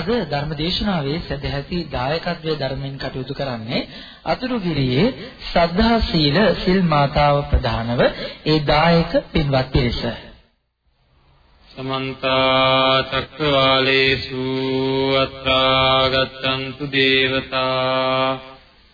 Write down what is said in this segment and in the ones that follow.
අද ධර්මදේශනාවේ සදැහැති දායකත්වයේ ධර්මයෙන් කටයුතු කරන්නේ අතුරුගිරියේ සද්ධා සීල සිල් මාතාව ප්‍රධානව ඒ දායක පින්වත් පිරිස. සමන්ත චක්කවාලේසු අත්‍රා ගච්ඡන්තු දේවතා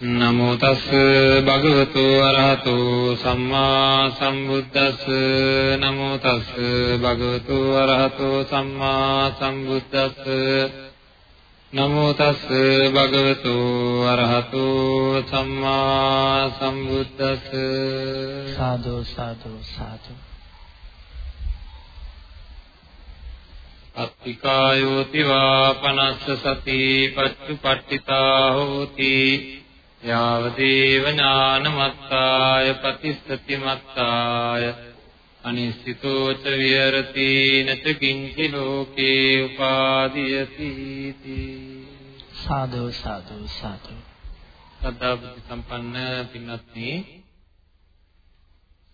නමෝ තස් භගවතු අරහතු සම්මා සම්බුද්දස්ස. නමෝ තස් භගවතු අරහතු සම්මා සම්බුද්දස්ස. නමෝ තස් භගවතු අරහතු සම්මා සම්බුද්දස්ස. සාදු සාදු සාදු. අත්තිකායෝති වා පනස්ස සති පච්චුපට්ඨිතා හෝති යාවදේව ඥානමත්තාය පතිස්සති මත්තාය අනිසිතෝ ච විහෙරති නච කිංචි ලෝකේ උපාදීයති සාදු සාදු සාදු සදා බුද්ධ සම්පන්න පින්වත්නි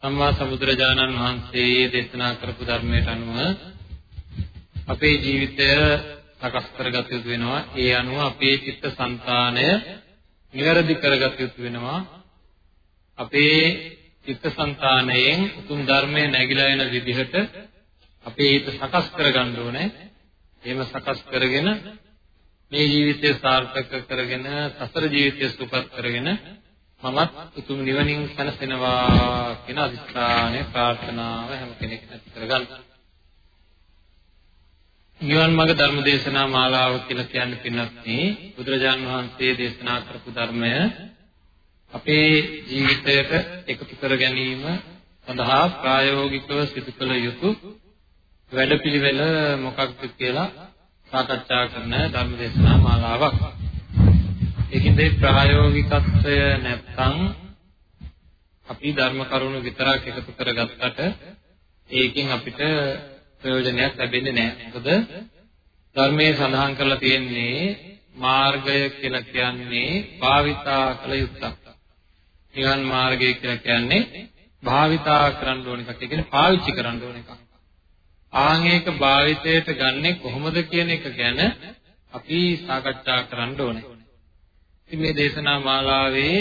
සම්මා සම්බුදුරජාණන් වහන්සේ දේශනා කරපු ධර්මයට අනුව අපේ ජීවිතය සකස් කරගත යුතු වෙනවා. ඒ අනුව අපේ චිත්ත සංතානය නිවැරදි කරගත යුතු වෙනවා අපේ චිත්තසංතානයෙන් උතුම් ධර්මයේ නැగిලා එන විදිහට අපේ හිත සකස් කරගන්න ඕනේ. එහෙම සකස් කරගෙන මේ ජීවිතය සාර්ථක කරගෙන සසර ජීවිතය සුපපත් කරගෙන මමත් උතුම් නිවනින් සැනසෙනවා කියන අදිස්ථානය ප්‍රාර්ථනාව හැම කෙනෙක්ම ඇති කරගන්න. නිවන් මාර්ග ධර්ම දේශනා මාලාව කියලා කියන්නේ පින්වත්නි බුදුරජාන් වහන්සේ දේශනා කරපු ධර්මය අපේ ජීවිතයට එකතු කර ගැනීම සඳහා ප්‍රායෝගිකව සිදු කළ යුතු වැඩපිළිවෙල මොකක්ද කියලා සාකච්ඡා කරන ධර්ම දේශනා මාලාවක්. ඒකින්ද ප්‍රායෝගිකත්වය නැත්නම් අපි ධර්ම කරුණු විතරක් එකතු කරගත්තට ඒකෙන් අපිට ප්‍රයෝජනයක් ලැබෙන්නේ නැහැ. මොකද ධර්මයේ සඳහන් කරලා තියෙන්නේ මාර්ගය කියලා කියන්නේ භාවිතා කළ යුත්තක්. නිවන් මාර්ගය කියලා කියන්නේ භාවිතා කරන්න ඕන එකක්. ඒ කියන්නේ පාවිච්චි කරන්න ඕන එකක්. ආන් ඒක භාවිතයට ගන්නෙ කොහොමද කියන එක ගැන අපි සාකච්ඡා කරන්න ඕනේ. ඉතින් මේ දේශනා මාලාවේ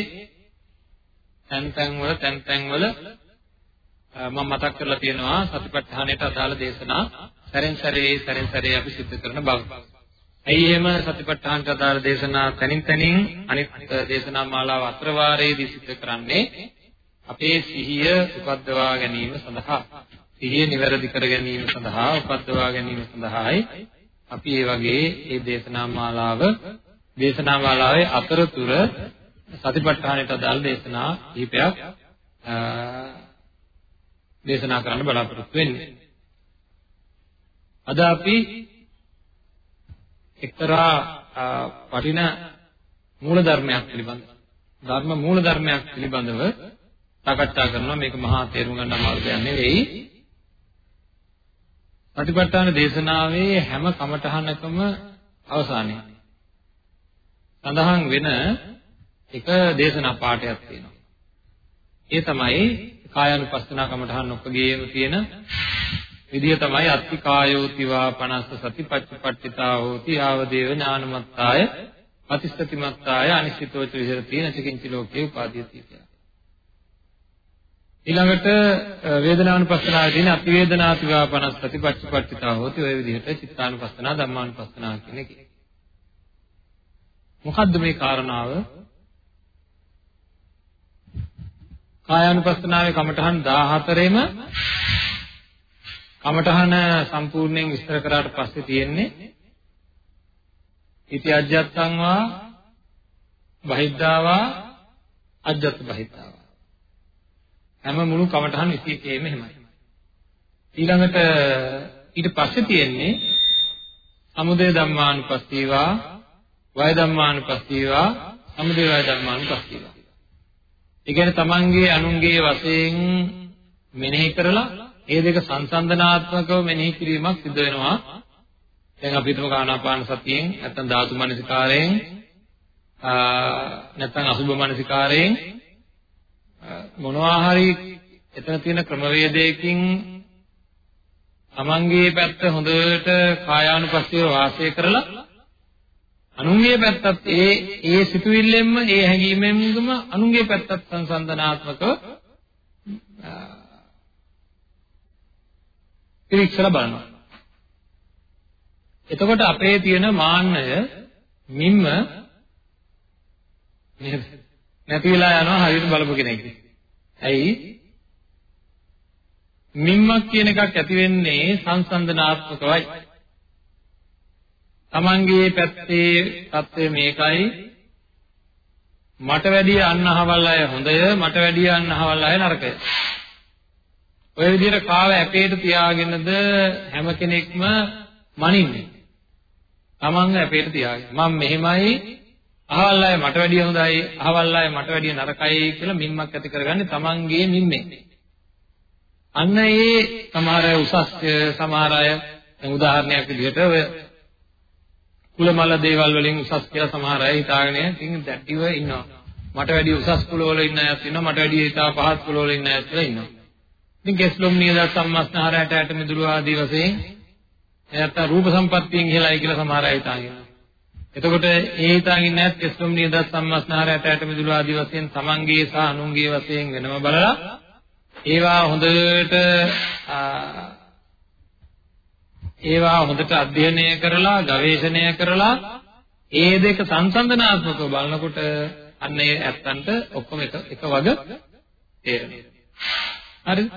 තැන් තැන් වල තැන් තැන් වල මම මතක් කරලා තියෙනවා සතිපට්ඨානයට අදාළ දේශනා සැරෙන් සැරේ සැරෙන් සැරේ අපි සිදු කරන බව. ඇයි එහෙම සතිපට්ඨානට අදාළ දේශනා තනින් තනින් අනිත් දේශනා මාලාව අතර වාරයේදී සිදු කරන්නේ අපේ සිහිය උපද්දවා ගැනීම සඳහා සිහිය නිවැරදි කර ගැනීම සඳහා උපද්දවා ගැනීම සඳහායි අපි මේ වගේ මේ දේශනා මාලාව දේශනා මාලාවේ අතරතුර සතිපට්ඨානයට අදාළ දේශනා කිහිපයක් දේශනා කරන්න බලාපොරොත්තු වෙන්නේ. අද අපි එක්තරා වටින මූල ධර්මයක් පිළිබඳව ධර්ම මූල ධර්මයක් පිළිබඳව සාකච්ඡා කරනවා මේක මහා තේරුම් ගන්න අමාරු දෙයක් නෙවෙයි. ප්‍රතිපත්තාන දේශනාවේ හැම කමඨහනකම අවසානයේ සඳහන් වෙන එක දේශනා පාඩයක් තියෙනවා. ඒ තමයි කායानुපස්සනා කමඨහන් ඔක්කගේම තියෙන විදිය තමයි අත්ති කායෝතිවා 50 සතිපට්ඨිතා හෝති ආවදේව ඥානමත්තාය පතිස්සතිමත්තාය අනිශ්චිතෝච විහෙරති නචකින්චි ලෝකේ උපාදීයති කියලා. ඊළඟට වේදනානුපස්සනාවේ තියෙන අති වේදනාතිවා 50 සතිපට්ඨිතා හෝති ඔය විදිහට චිත්තානුපස්සනා ධම්මානුපස්සනා කියන එක. මොකද්ද මේ කාරණාව? කායානුපස්සනාවේ කමඨහන් 14ෙම කමඨහන සම්පූර්ණයෙන් විස්තර කරාට පස්සේ තියෙන්නේ ඉති අජ්ජත්තං වා බහිද්ධාවා අජ්ජත් බහිද්ධාවා හැම මුළු කමඨහන් 21ෙම එහෙමයි ඊළඟට ඊට පස්සේ තියෙන්නේ සමුදය ධම්මානුපස්සීවා වය ධම්මානුපස්සීවා සමුදය වය ධර්මානුපස්සීව. ඒ කියන්නේ තමන්ගේ අනුන්ගේ වශයෙන් මෙනෙහි කරලා ඒ දෙක සංසන්දනාත්මකව මෙනෙහි කිරීමක් සිදු වෙනවා. දැන් අපි හිතමු ආනාපාන සතියෙන් නැත්නම් ධාතු මනසිකාරයෙන් නැත්නම් අසුභ මනසිකාරයෙන් මොනවා හරි එතන තියෙන ක්‍රමවේදයකින් තමන්ගේ පැත්ත හොඳට කායානුපස්සීව වාසය කරලා අනුන්ගේ පැත්තත් ඒ ඒ සිතුවිල්ලෙන්ම ඒ හැඟීමෙන්ම අනුන්ගේ පැත්තත් සංසන්දනාත්මකව පිරික්සලා බලනවා. එතකොට අපේ තියෙන මාන්නය මිම්ම නේද? නැති වෙලා යනවා හරියට බලපු කෙනෙක්. ඇයි? මිම්මක් කියන එකක් ඇති වෙන්නේ සංසන්දනාත්මකවයි. Tamange පැත්තේ தත්ත්වය මේකයි. මට වැඩිය අන්නහවල් අය හොඳය, මට වැඩිය අන්නහවල් අය නරකය. ඔය විදිහට කාව ඇපේට තියාගෙනද හැම කෙනෙක්ම මනින්නේ. Taman ඇපේට තියාගෙන. මම මෙහෙමයි අහවල් අය මට වැඩිය හොඳයි, අහවල් අය මට වැඩිය නරකයි කියලා මිම්මක් ඇති කරගන්නේ Tamanගේ මිම්මෙන්. අන්න ඒ සමහර අය උසස් සමහර අය උදාහරණයක් විදිහට ඔය කුලමල දේවල් වලින් උසස් කියලා සමහර අය හිතාගෙන ඉතින් දැක්ටිව ඉන්නවා. මට වැඩි උසස් කුලවල ඉන්න අයත් ඉන්නවා. මට වැඩි ඉතා පහත් කුලවල ඉන්න අයත් ඉන්නවා. ඉතින් කෙස්ලොම් නියද සම්මස්නහරයට ඇට මිදුළු ආදී වශයෙන් නැත්නම් රූප සම්පත්තියෙන් ඉහළයි කියලා සමහර අය හිතාගෙන. එතකොට ඒ හිතාගෙන නැත් කෙස්ලොම් නියද සම්මස්නහරයට ඇට මිදුළු ආදී වශයෙන් තමන්ගේ සහ අනුන්ගේ වශයෙන් වෙනම බලලා ඒවා හොඳට ඒවා හොඳට අධ්‍යයනය කරලා ගවේෂණය කරලා ඒ දෙක සංසන්දනාත්මකව බලනකොට අන්න ඒ ඇත්තන්ට ඔක්කොම එක එක වග තේරෙනවා. හරිද?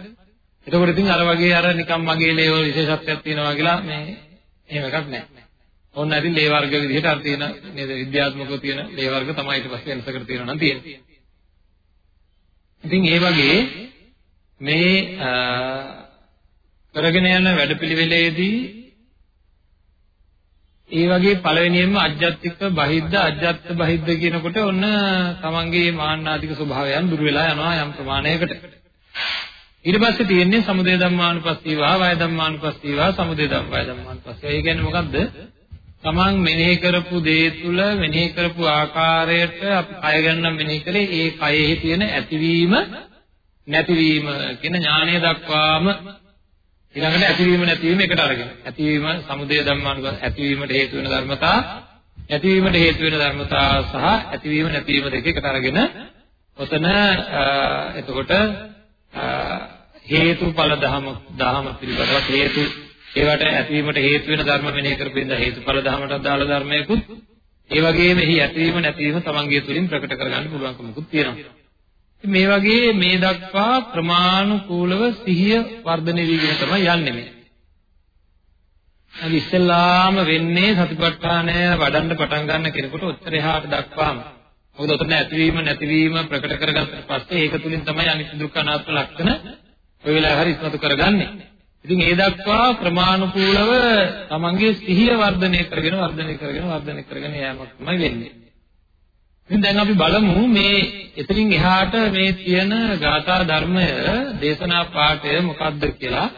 එතකොට ඉතින් අර වගේ අර නිකම් මගේ ලේ වල විශේෂත්වයක් තියෙනවා කියලා මේ එහෙම එකක් නැහැ. ඕන්න ඉතින් ලේ වර්ග විදිහට අර තියෙන නේද විද්‍යාත්මකව තියෙන ලේ වර්ග තමයි ඊට පස්සේ වෙනසකට තියෙනවා නම් තියෙන්නේ. ඉතින් ඒ වගේ මේ කරගෙන යන වැඩපිළිවෙලේදී ඒ වගේ පළවෙනියෙන්ම අජ්ජත්තික බහිද්ද අජ්ජත් බහිද්ද කියනකොට ඔන්න තමන්ගේ මාන්නාතික ස්වභාවයන් දුර වෙලා යනවා යම් ප්‍රමාණයකට. ඊට පස්සේ තියෙන්නේ සමුදය ධම්මානුපස්සීවා වය ධම්මානුපස්සීවා සමුදය ධම්මය ධම්මානුපස්සීවා. ඒ කියන්නේ මොකද්ද? තමන් මෙනෙහි කරපු දේ තුල මෙනෙහි කරපු ආකාරයට අපි කය ගන්න මෙනෙහි කරේ ඒ කයෙහි තියෙන ඇතිවීම නැතිවීම කියන ඥානය දක්වාම ඊළඟට ඇතිවීම නැතිවීම එකට අරගෙන. ඇතිවීම සමුදය ධම්මානුගත ඇතිවීමට හේතු වෙන ධර්මතා නැතිවීමට හේතු වෙන ධර්මතා සහ ඇතිවීම නැතිවීම දෙක එකට අරගෙන ඔතන එතකොට හේතුඵල ධම ධම පිළිබඳව හේතු ඒවට ඇතිවීමට හේතු වෙන ධර්ම මෙනෙහි කරපින්ද හේතුඵල ධමයට අදාළ ධර්මයකුත් ඒ වගේම එහි ඇතිවීම නැතිවීම තමන්ගේ තුලින් ප්‍රකට කරගන්න පුළුවන්කමකුත් තියෙනවා. මේ වගේ මේ දක්වා ප්‍රමාණිකූලව සිහිය වර්ධනය වීගෙන තමයි යන්නේ මේ. අද ඉස්සෙල්ලාම වෙන්නේ සතිපට්ඨානය වඩන්න පටන් ගන්න කෙනෙකුට උත්තර එහාට දක්වාම. මොකද උතන ඇතිවීම නැතිවීම ප්‍රකට කරගත්තට පස්සේ ඒක තුලින් තමයි අනිත්‍ය දුක්ඛ අනාත්ම ලක්ෂණ ඔය වෙලාවේ හරි ඉස්මතු කරගන්නේ. ඉතින් ඒ දක්වා ප්‍රමාණිකූලව තමන්ගේ සිහිය වර්ධනය කරගෙන වර්ධනය කරගෙන වර්ධනය කරගෙන යෑමක් තමයි වෙන්නේ. ඉතින් දැන් අපි බලමු මේ එතනින් එහාට මේ තියෙන ගාථා ධර්මය දේශනා පාඨය මොකක්ද කියලා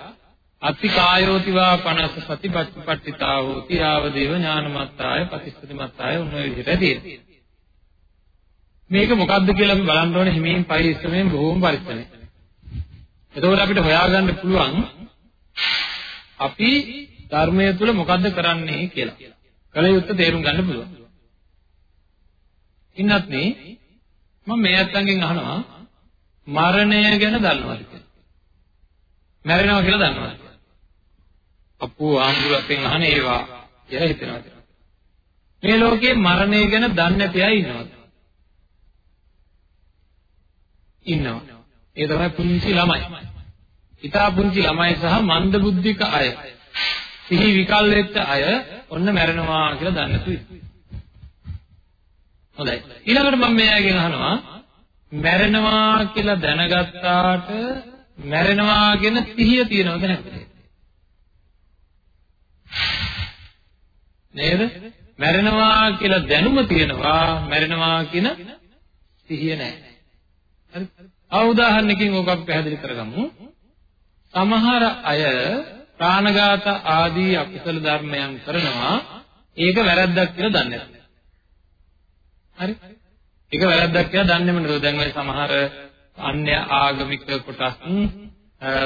අත්ති කායෝතිවා 50 සතිපට්ඨිතා හෝති ආවදේව ඥානමත්තාය පටිච්චසමුප්පාය උන විදිහට තියෙනවා. මේක මොකක්ද කියලා අපි බලන්න ඕනේ හිමින් පරිස්සමෙන් බොහොම පරිස්සමෙන්. එතකොට අපිට හොයාගන්න පුළුවන් අපි ධර්මයේ තුල මොකද්ද කරන්නේ කියලා. කල යුත්තේ තේරුම් ගන්න පුළුවන්. ඉන්නත් නේ මම මේ අත්තන්ගෙන් අහනවා මරණය ගැන දන්නවද කියලා. මැරෙනවා කියලා දන්නවද? අප්පෝ ආම්බුලෙන් අහන ඒවා කියලා හිතනවා. මේ ලෝකේ මරණය ගැන දන්නේ නැති අය ඉන්නවද? ඉන්නවා. ඒ තමයි පුංචි ළමයි. ඊටා පුංචි ළමයි සහ මන්ද බුද්ධික අය. සිහි විකල් වෙච්ච අය ඔන්න මැරෙනවා කියලා දන්නේ නැතුයි. හොඳයි. ඊළඟට මම මෙයාගෙන් අහනවා මැරෙනවා කියලා දැනගත්තාට මැරෙනවා කියන සිහිය තියෙනවද නැද්ද? නේද? මැරෙනවා කියලා දැනුම තියෙනවා මැරෙනවා කියන සිහිය නැහැ. හරි? ආ උදාහරණකින් ඕක අපි පැහැදිලි කරගමු. සමහර අය ප්‍රාණඝාත ආදී අකුසල ධර්මයන් කරනවා ඒක වැරද්දක් කියලා දන්නේ නැහැ. හරි? ඒක වැරද්දක් කියලා දන්නේම නේද? දැන් ඔය සමහර අන්‍ය ආගමික කොටස්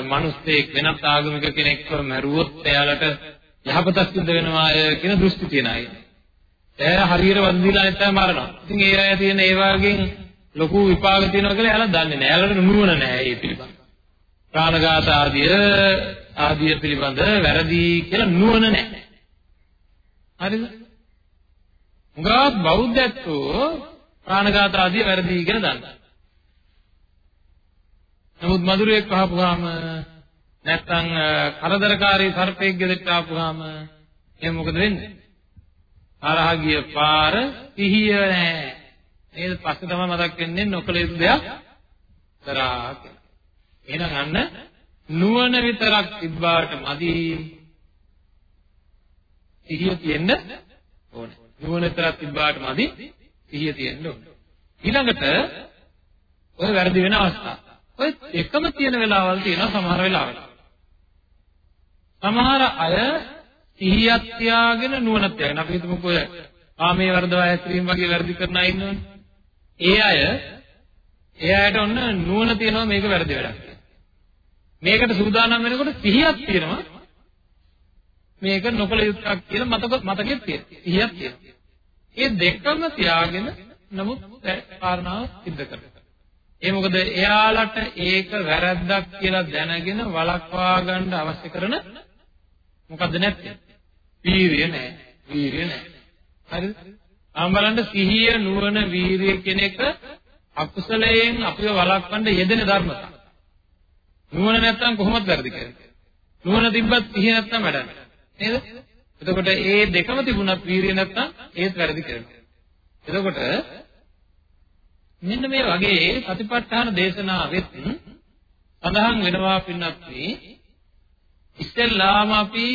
මිනිස්සෙක් වෙනත් ආගමික කෙනෙක්ව මැරුවොත් එයාලට යහපතක් සිද්ධ වෙනවා කියන දෘෂ්ටි තියන අය. එයා හරියට වන්දිලා නැත්නම් මරනවා. ඉතින් ඒ අය තියෙන ඒ වගේ ලොකු විපාක තියෙනවා කියලා එයාලා දන්නේ නැහැ. එයාලට නුවණ නැහැ ඒ පිළිබඳ. ප්‍රාණඝාත ආදිය ආදිය පිළිබඳ වැරදි කියලා නුවණ නැහැ. හරිද? උගා බෞද්ධත්වෝ ප්‍රාණඝාත ආදිය වැරදි කියලා දන්නවා. නමුත් මధుරයක් අහපුවාම නැත්තම් කරදරකාරී සර්පෙක් ගෙදරට ආපුවාම එහෙනම් මොකද වෙන්නේ? හරහා ගිය පාර සිහිය නැහැ. නේද? පස්සේ තමයි මතක් වෙන්නේ නොකල යුතු දෙයක් කරා කියලා. එහෙනම් අන්න නුවණ විතරක් තිබ්බාට මදි. සිහිය තියෙන්න ඕනේ. නුවණ විතරක් තිබ්බාට මදි. සිහිය තියෙන්න ඕනේ. ඊළඟට ඔය වැරදි වෙන අවස්ථා. ඔය එකම තියෙන වෙලාවල් තියෙනවා සමහර වෙලාවට. සමහර අය සිහියක් තියාගෙන නුවණක් තියාගෙන අපි හිතමුකෝ ඔය කාමයේ වර්ධවා ඇතිරීම වගේ වැරදි කරන අය ඉන්නවනේ. ඒ අය ඒ අයට ඔන්න නුවණ තියෙනවා මේක වැරදි වැඩක්. මේකට සූදානම් වෙනකොට සිහියක් තියෙනවා. මේක නොකල යුත්තක් කියලා මතක මතකෙත් තියෙනවා. සිහියක් තියෙනවා. ඒ දෙකම තියාගෙන නමුත් කාරණාව සිද්ධ කරනවා. ඒ මොකද එයාලට ඒක වැරද්දක් කියලා දැනගෙන වළක්වා ගන්න අවශ්‍ය කරන මොකද්ද නැත්තේ? වීරිය නැහැ. වීරිය නැහැ. හරිද? ආම් බලන්න සිහිය නුවණ වීරිය කියන එක අකුසලයෙන් අපිව වළක්වන්න යෙදෙන ධර්මතා. නුවණ නැත්තම් කොහොමද වැරදි කරන්නේ? නුවණ තිබ්බත් සිහිය නැත්තම් වැඩන්නේ. නේද? එතකොට ඒ දෙකම තිබුණත් වීරිය නැත්තම් ඒත් වැරදි කරනවා. එතකොට මෙන්න මේ වගේ සතිපට්ඨාන දේශනාවෙත් සඳහන් වෙනවා පින්නත් ඉස්සෙල්ලාම අපි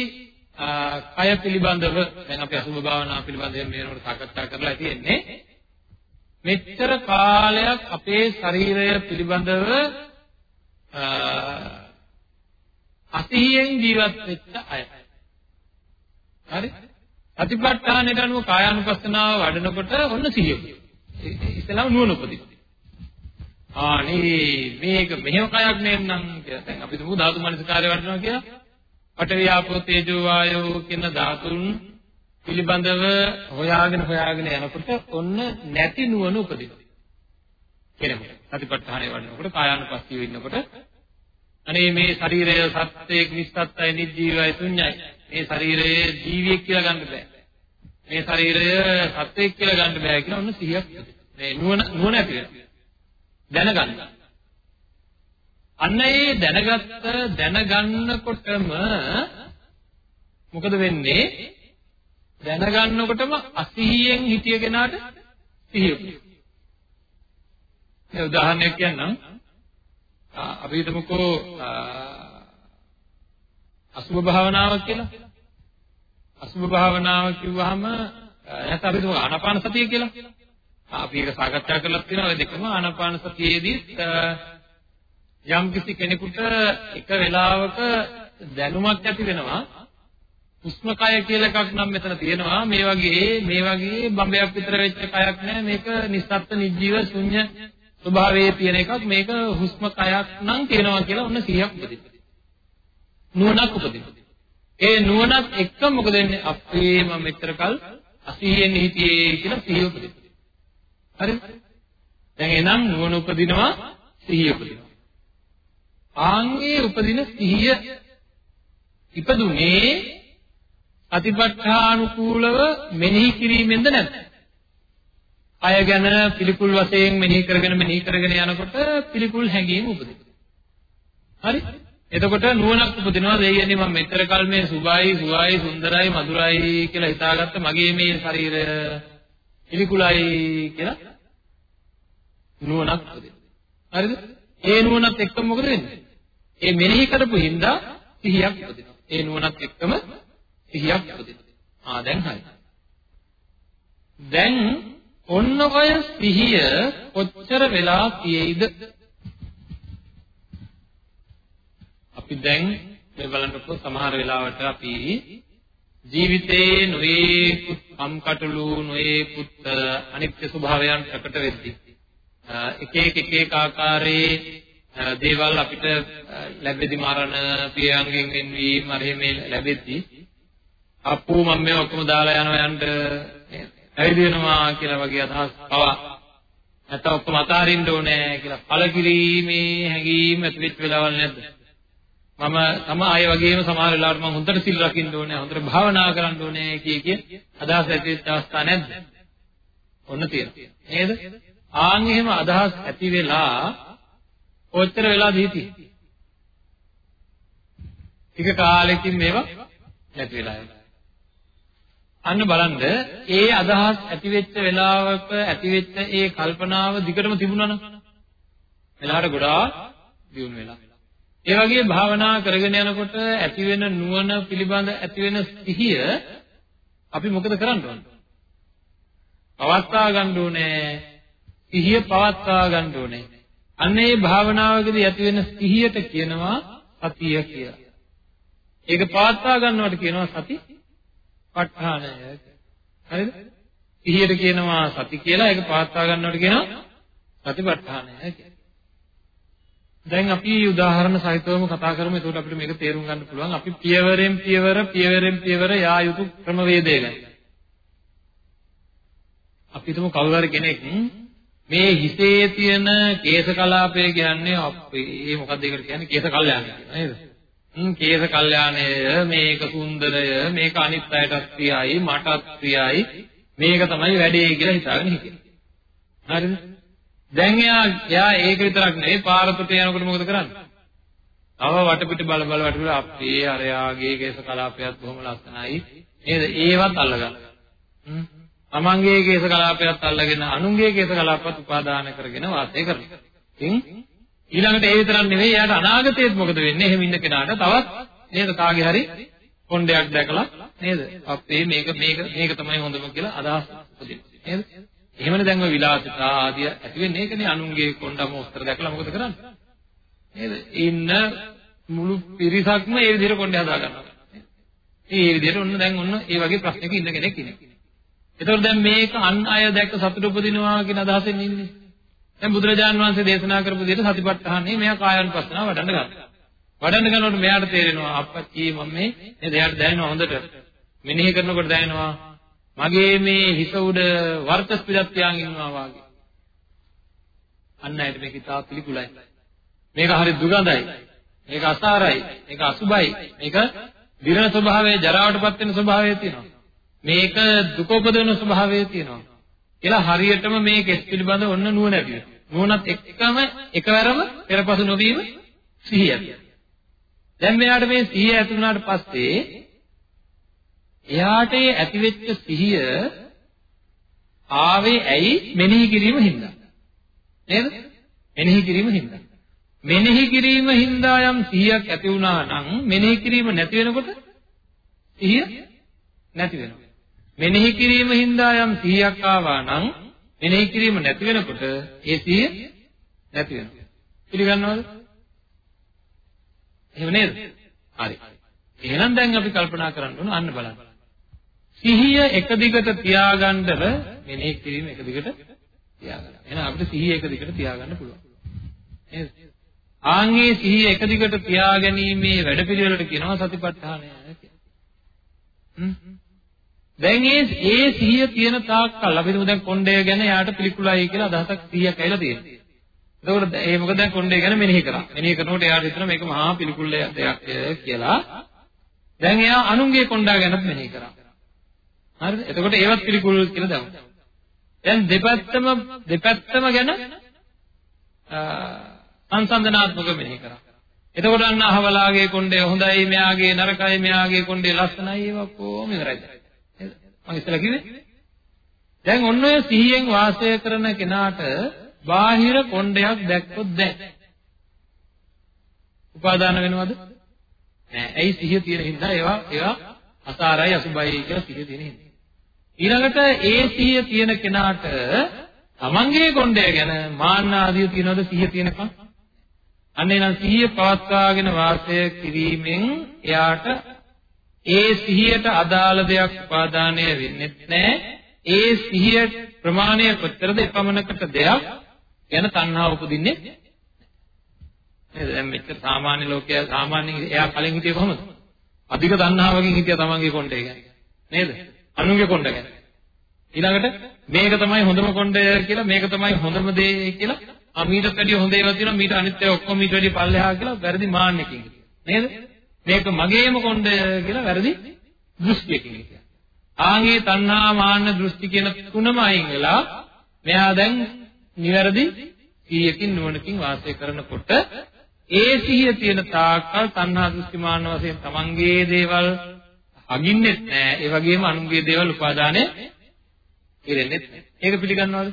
කය පිළිබඳව දැන් අපි අසුභ භාවනා පිළිබඳව මේනකොට සාකච්ඡා කරලා තියෙන්නේ මෙච්චර කාලයක් අපේ ශරීරය පිළිබඳව අසිහියෙන් ජීවත් වෙච්ච අය. හරි? සතිපට්ඨානයට අනුව කායානුපස්සනාව වඩනකොට ඔන්න සිහිය. ඉස්සෙල්ලාම නුවණ උපදිනවා. ආනේ මේක මෙහෙම කයක් නෙන්නම් කියලා. දැන් අපි දුමු ධාතු මනසකාරය වඩනවා කියලා. පඨවි ආපෝ තේජෝ වායෝ කියන ධාතුන් පිළිබඳව හොයාගෙන හොයාගෙන යනකොට ඔන්න නැති නුවණ උපදිනවා. කෙනෙකුට. සතිපට්ඨානය වඩනකොට කායානුපස්සීව ඉන්නකොට අනේ මේ ශරීරය සත්‍යයක් නිස්සත්තයි නිජීවයි ශුන්‍යයි. මේ ශරීරයේ ජීවියෙක් කියලා ගන්න බෑ. මේ ශරීරය සත්‍යයක් කියලා ගන්න බෑ කියලා ඔන්න සිහියක්. මේ නුවණ නුවණ ඇති වෙනවා. දැනගන්න. අන්න ඒ දැනගත්ත දැනගන්නකොටම මොකද වෙන්නේ? දැනගන්නකොටම අසිහියෙන් හිතිය කෙනාට සිහිය. ඒ උදාහරණයක් කියන්නම්. අපි හිතමුකෝ අසුභ භාවනාවක් කියලා. අසුභ භාවනාව කිව්වහම නැත්නම් අපි හිතමු ආනාපාන සතිය කියලා. අපි ඒක සාකච්ඡා කරලා තියෙනවා. ඔය දෙකම ආනාපාන සතියේදී යම් කිසි කෙනෙකුට එක වෙලාවක දැනුමක් ඇති වෙනවා. හුස්ම කය කියලා එකක් නම් මෙතන තියෙනවා. මේ වගේ මේ වගේ බම්බයක් විතර වෙච්ච කයක් නෑ. මේක නිස්සත්ත්ව නිජීව ශුන්‍ය ස්වභාවයේ තියෙන එකක්. මේක හුස්ම කයක් නම් තියෙනවා කියලා ඔන්න 100ක් උපදිනවා නුවණක් උපදිනවා ඒ නුවණත් එක්ක මොකද වෙන්නේ අපේ මම මෙතර කල් 80 හිටියේ කියලා සිහිය උපදිනවා හරිද? දැන් එනම් නුවණ උපදිනවා සිහිය උපදිනවා. ආන්ගේ උපදින සිහිය ඉපදුනේ අතිපට්ඨානුකූලව මෙනෙහි කිරීමෙන්ද නැද්ද? අය ගැන පිළිකුල් වශයෙන් මෙනෙහි කරගෙන මෙනෙහි කරගෙන යනකොට පිළිකුල් හැඟීම උපදිනවා. හරි? එතකොට නුවණක් උපදිනවා දෙයියනේ මම මෙතර කල් මේ සුභයි සුවයි සුන්දරයි මధుරයි කියලා හිතාගත්ත මගේ මේ ශරීරය පිළිකුලයි කියලා නුවණක් උපදිනවා. හරිද? ඒ නුවණත් එක්කම මොකද වෙන්නේ? ඒ මෙනෙහි කරපු හින්දා සිහියක් උපදිනවා. ඒ නුවණත් එක්කම සිහියක් උපදිනවා. ආ දැන් හරි. දැන් ඔන්න ඔය සිහිය කොච්චර වෙලා තියෙයිද? අපි දැන් මේ බලන්නකො සමහර වෙලාවට අපි ජීවිතයේ නොයේකුත් කම්කටොළු නොයේකුත් අනිත්‍ය ස්වභාවයන් ප්‍රකට වෙද්දී එක එක එක එක ආකාරයේ දේවල් අපිට ලැබෙදි මරණ පියංගෙන් වෙන්වීම හරි මේ ලැබෙද්දී අප්පු මම මේ ඔක්කොම දාලා යනවා යන්න ඇවිද වෙනවා කියලා වගේ අදහස් පවා නැත්නම් ඔක්කොම අතාරින්න ඕනේ කියලා පළකිරීමේ හැඟීම් ඇති වෙච්ච වෙලාවල් නැද්ද? මම තම අය වගේම සමහර වෙලාවට මම හොඳට සිල් රකින්න ඕනේ හොඳට භාවනා කරන්න ඕනේ කිය කිය අදහස් ඇති වෙච්ච අවස්ථා නැද්ද? ඔන්න තියෙනවා. නේද? ආන් එහෙම අදහස් ඇති වෙලා කොච්චර වෙලාද හිටියේ? ටික කාලෙකින් මේවා නැති වෙලා යනවා. අන්න බලන්න ඒ අදහස් ඇති වෙච්ච වෙලාවක ඇති වෙච්ච ඒ කල්පනාව දිගටම තිබුණා නම් එලහට ගොඩාක් දියුණු වෙලා. ඒ වගේ භාවනා කරගෙන යනකොට ඇති වෙන නුවණ පිළිබඳ ඇති වෙන සිහිය අපි මොකද කරන්න ඕන? පවත්වා ගන්න ඕනේ. සිහිය පවත්වා ගන්න ඕනේ. අන්න ඒ භාවනාවකදී ඇති වෙන සිහියට කියනවා සතිය කියලා. ඒක පවත්වා ගන්නවට කියනවා සති ප ဋ ාණය. හරිද? සිහියට කියනවා සති කියලා ඒක පවත්වා ගන්නවට කියනවා සතිපට්ඨානය කියලා. දැන් අපි උදාහරණ සහිතවම කතා කරමු එතකොට අපිට මේක තේරුම් ගන්න පුළුවන්. අපි පියවරෙන් පියවර පියවරෙන් පියවර යා යුතු ක්‍රමවේදය ගැන. අපි හිතමු කවුරු හරි කෙනෙක් මේ හිතේ තියෙන කේශ කලාපය කියන්නේ අපේ මොකක්ද ඒකට කියන්නේ කේශ කල්යාණය කියලා නේද? කේස කල්යාණය මේක සුන්දරය මේක අනිත් අයටත් ප්‍රියයි මටත් ප්‍රියයි මේක තමයි වැඩේ කියලා හිතාගෙන හිටියා හරිද දැන් එයා එයා ඒක විතරක් නෙවෙයි පාරකට යනකොට මොකද කරන්නේ තව වටපිට බල බල වටපිට අපේ අරයාගේ කේස කලාපයත් බොහොම ලස්සනයි නේද ඒවත් අල්ලගන්න තමන්ගේ කේස කලාපයත් අල්ලගෙන අනුන්ගේ කේස කලාපත් උපාදාන කරගෙන වාසය කරනවා ඉතින් ඊළඟට ඒ විතරක් නෙවෙයි එයාට අනාගතයේත් මොකද වෙන්නේ? එහෙම ඉන්න කෙනාට තවත් නේද කාගේ හරි කොණ්ඩයක් දැකලා නේද? අපේ මේක මේක මේක තමයි හොඳම කියලා අදහස් උපදිනවා. නේද? එහෙමනේ දැන් ඔය විලාසිතා ආදිය ඇති වෙන්නේ ඒකනේ අනුන්ගේ කොණ්ඩම උත්තර දැකලා මොකද කරන්නේ? නේද? ඉන්න මුළු පිරිසක්ම ඒ විදිහට කොණ්ඩේ හදා ගන්නවා. ඒ විදිහට ඔන්න දැන් ඔන්න ඒ වගේ ප්‍රශ්නයක ඉන්න කෙනෙක් ඉන්නේ. ඒතකොට දැන් මේක අන් අය දැක්ක සතුට උපදිනවා කියන අදහසෙන් ඉන්නේ. දැන් බුදුරජාන් වහන්සේ දේශනා කරපු විදිහට සතිපට්ඨානෙ මෙයා කායानुපස්සනාව වඩන්න ගන්නවා. වඩන්න ගන්නකොට මෙයාට තේරෙනවා අප්පච්චි මම මේ නේද එයාට දැනෙනවා හොඳට. මෙනෙහි කරනකොට දැනෙනවා මගේ මේ හිස උඩ වර්තස් පිටක් තියාගෙන ඉන්නවා වාගේ. අන්න ඇයිද මේක ඉතා පිළිකුලයි. මේක හරි දුගඳයි. මේක අසාරයි. මේක අසුබයි. මේක දිරණ ස්වභාවයේ ජරාවටපත් වෙන ස්වභාවය තියෙනවා. මේක දුක උපදවන ස්වභාවය තියෙනවා. කියලා හරියටම මේ කෙස් පිළිබඳ ඔන්න නුවණ ඇති වෙනවා. නුවණත් එක්කම එකවරම පෙරපසු නොවීම සිහිය ඇති දැන් මෙයාට මේ සිහිය ඇති වුණාට පස්සේ එයාට ඇතිවෙච්ච සිහිය ආවේ ඇයි මෙනෙහි කිරීම හින්දා නේද මෙනෙහි කිරීම හින්දා මෙනෙහි කිරීම හින්දා යම් සිහියක් ඇති වුණා නම් මෙනෙහි කිරීම නැති වෙනකොට සිහිය නැති වෙනවා මෙනෙහි කිරීම හින්දා යම් සිහියක් ආවා නම් මෙනෙහි කිරීම නැති වෙනකොට ඒ සිහිය නැති වෙනවා. පිළිගන්නවද? එහෙම නේද? හරි. එහෙනම් දැන් අපි කල්පනා කරන්න ඕන අන්න බලන්න. සිහිය එක දිගට තියාගන්නව මෙනෙහි කිරීම එක දිගට තියාගන්න. එහෙනම් අපිට සිහිය එක දිගට තියාගන්න පුළුවන්. නේද? ආන්ගේ සිහිය එක දිගට තියාගැනීමේ වැඩපිළිවෙලට කියනවා සතිපට්ඨානය කියලා. හ්ම් දැන් ඒ ඒ සිහිය තියෙන තාක්කල් අපි හිතමු දැන් කොණ්ඩය ගැන යාට පිළිකුලයි කියලා අදහසක් 100ක් ඇවිල්ලා තියෙනවා. එතකොට ඒ මොකද දැන් කොණ්ඩය ගැන මෙනෙහි කරා. මෙනෙහි කරනකොට එයාට හිතෙනවා මේක මහා පිළිකුල් දෙයක් කියලා. දැන් එයා අනුන්ගේ කොණ්ඩා ගැනත් මෙනෙහි කරා. හරිද? එතකොට ඒවත් පිළිකුල් කියලා දැම්මා. දැන් දෙපැත්තම දෙපැත්තම ගැන සංසන්දනාත්මකව මෙනෙහි කරා. එතකොට අන්න අහවලාගේ කොණ්ඩේ හොඳයි, මෙයාගේ නරකයි, මෙයාගේ කොණ්ඩේ ලස්සනයි ඒවා කොහොම ඉවරයිද? මම ඉස්සෙල්ලා කිව්වේ දැන් ඔන්න ඔය සිහියෙන් වාසය කරන කෙනාට බාහිර කොණ්ඩයක් දැක්කොත් දැන් උපාදාන වෙනවද නෑ ඇයි සිහිය තියෙන හින්දා ඒවා ඒවා අසාරයි අසුබයි කියලා සිහිය තියෙන හින්දා ඊළඟට ඒ සිහිය තියෙන කෙනාට තමන්ගේ කොණ්ඩය ගැන මාන්න ආදිය තියනවද සිහිය තියෙනකම්? අන්න එනම් සිහිය පවත්වාගෙන වාසය කිරීමෙන් එයාට ඒ සිහියට අදාළ දෙයක් උපාදානය වෙන්නේ නැහැ. ඒ සිහිය ප්‍රමාණය කොතරද එපමණකට දෙයක් ගැන තණ්හාව උපදින්නේ නේද? දැන් මෙච්චර සාමාන්‍ය ලෝකයා සාමාන්‍යයෙන් එයා කලින් හිටියේ කොහොමද? අධික තණ්හාවකින් හිටියා තමන්ගේ කොණ්ඩේ ගැන. නේද? අනුන්ගේ කොණ්ඩ ගැන. ඊළඟට මේක තමයි හොඳම කොණ්ඩය කියලා මේක තමයි හොඳම දේ කියලා ආ මීට වැඩිය හොඳ ඒවා තියෙනවා. මීට අනිත් ඒවා ඔක්කොම මීට වැඩිය පල්ලෙහා කියලා වැරදි මාන්නකින් නේද? මේක මගේම කොණ්ඩය කියලා වැරදි දෘෂ්ටියකින් කියනවා ආන්ගේ තණ්හා මාන්න දෘෂ්ටි කියන තුනම අයින් වෙලා මෙයා දැන් නිවැරදි සිහියකින් නුවණකින් වාසය කරනකොට ඒ සිහිය තියෙන තාක්කල් තණ්හා දෘෂ්ටි මාන්න වශයෙන් තමන්ගේ දේවල් අගින්නෙත් නෑ ඒ වගේම අනුන්ගේ දේවල් උපාදානය කෙරෙන්නේ ඒක පිළිගන්නවද?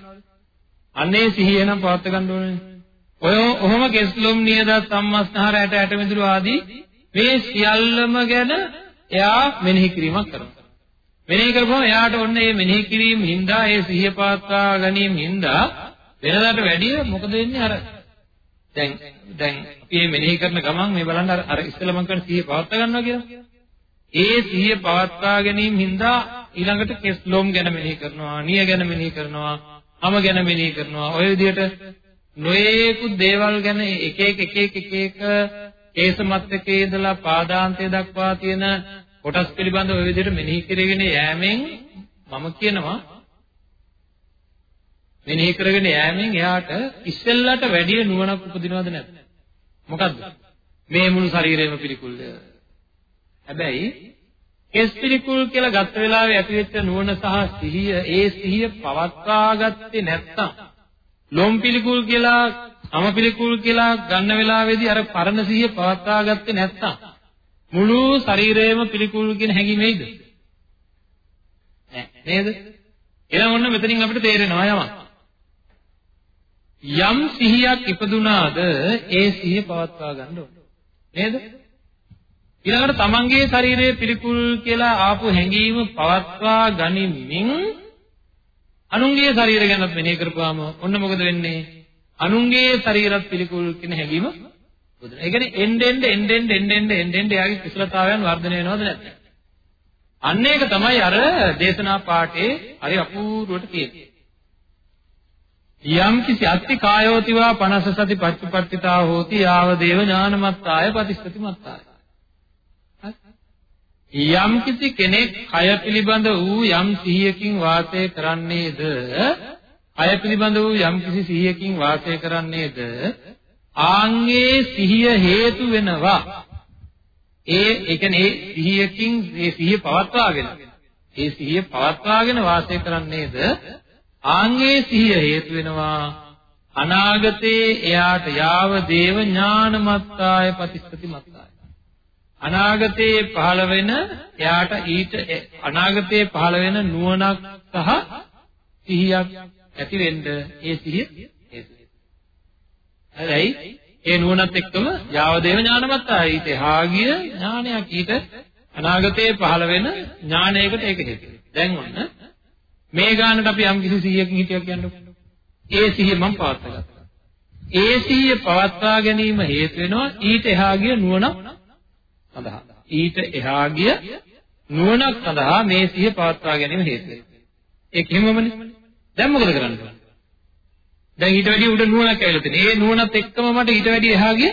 අන්නේ සිහිය නම් පවත් ගන්න ඕනේ. ඔය ඔහොම කෙස්ලොම් නියද සම්මස්නහර ඇට ඇට මිදුළු ආදී මේ සියල්ලම ගැන එයා මෙනෙහි කිරීමක් කරනවා. මෙනෙහි කරපුවම එයාට ඔන්න මේ මෙනෙහි කිරීම හින්දා ඒ සිහිය පවත්වා ගැනීම හින්දා වෙනදාට වැඩිය මොකද වෙන්නේ අර දැන් දැන් අපි මේ මෙනෙහි කරන ගමන් මේ බලන්න අර අර ඉස්සෙල්ලා මම කියන සිහිය පවත්වා ගන්නවා කියලා. ඒ සිහිය පවත්වා ගැනීම හින්දා ඊළඟට කෙස් ලොම් ගැන මෙනෙහි කරනවා, නිය ගැන මෙනෙහි කරනවා, අම ගැන මෙනෙහි කරනවා. ඔය විදිහට නොයේකුත් දේවල් ගැන එක එක එක එක එක එක කේස මත්තකේ ඉඳලා පාදාන්තය දක්වා තියෙන කොටස් පිළිබඳව ඔය විදිහට මෙනෙහි කරගෙන යෑමෙන් මම කියනවා මෙනෙහි කරගෙන යෑමෙන් එයාට ඉස්සෙල්ලට වැඩි නුවණක් උපදිනවද නැද්ද? මොකද්ද? මේ මුළු ශරීරයම පිළිකුල්ද? හැබැයි කෙස් පිළිකුල් කියලා ගත්ත වෙලාවේ ඇතිවෙච්ච නුවණ සහ සිහිය ඒ සිහිය පවත්වා ගත්තේ නැත්නම් ලොම් පිළිකුල් කියලා සම පිළිකුල් කියලා ගන්න වෙලාවේදී අර පරණ සිහිය පවත්වා ගත්තේ නැත්නම් මුළු ශරීරයම පිළිකුල් කියන හැඟීම එයිද නේද? එහෙනම් ඔන්න මෙතනින් අපිට තේරෙනවා යමක්. යම් සිහියක් ඉපදුනාද ඒ සිහිය පවත්වා ගන්න ඕනේ. නේද? ඊළඟට තමන්ගේ ශරීරයේ පිළිකුල් කියලා ආපු හැඟීම පවත්වා ගනිමින් අනුන්ගේ ශරීර ගැනත් මෙනෙහි කරපුවාම ඔන්න මොකද වෙන්නේ? අනුන්ගේ ශරීරත් පිළිකුල් කියන හැඟීම බුදුන. ඒ කියන්නේ එන්න එන්න එන්න එන්න එන්න එන්න එන්න එන්න එයාගේ කුසලතාවයන් වර්ධනය වෙනවද නැද්ද? අන්න ඒක තමයි අර දේශනා පාඨයේ හරි අපූර්වට තියෙන්නේ. යම් කිසි අත්ති කායෝතිවා 50 සති පච්චපට්ඨිතා හෝති ආව දේව ඥානමත්තාය ප්‍රතිස්ථති මත්තාය යම් කිසි කෙනෙක් කය පිළිබඳ වූ යම් සිහියකින් වාසය කරන්නේද? කය පිළිබඳ වූ යම් කිසි සිහියකින් වාසය කරන්නේද? ආන්ගේ සිහිය හේතු වෙනවා. ඒ ඒ කියන්නේ ඒ සිහියකින් ඒ සිහිය පවත්වාගෙන. ඒ සිහිය පවත්වාගෙන වාසය කරන්නේද? ආන්ගේ සිහිය හේතු වෙනවා. අනාගතේ එයාට යාව දේව ඥානමත්තාය ප්‍රතිස්ථති මත්තාය. අනාගතයේ පහළ වෙන එයාට ඊට අනාගතයේ පහළ වෙන නුවණක් සහ සිහියක් ඇති වෙන්න ඒ සිහිය හරියි ඒ නුවණත් එක්කම යාවදේව ඥානමත්තා ඊට හාගිය ඥානයක් ඊට අනාගතයේ පහළ වෙන ඥානයකට ඒක හේතු දැන් ඔන්න මේ ගානට අපි යම් කිසි සිහියකින් හිටියක් කියන්නකො ඒ සිහිය මම පවත්වා ගත්තා. ඒ සිහිය පවත්වා ගැනීම හේතු වෙනවා ඊට එහා ගිය නුවණක් සඳහා ඊට එහා ගිය නුවණක් සඳහා මේ සිහිය පවත්වා ගැනීම හේතු වෙනවා. ඒක හිමමනේ. දැන් මොකද කරන්න ඕන? දැන් ඊට වැඩි උඩ නුවණක් ඇවිල්ලා තියෙනවා. ඒ නුවණත් එක්කම මට ඊට වැඩි එහා ගිය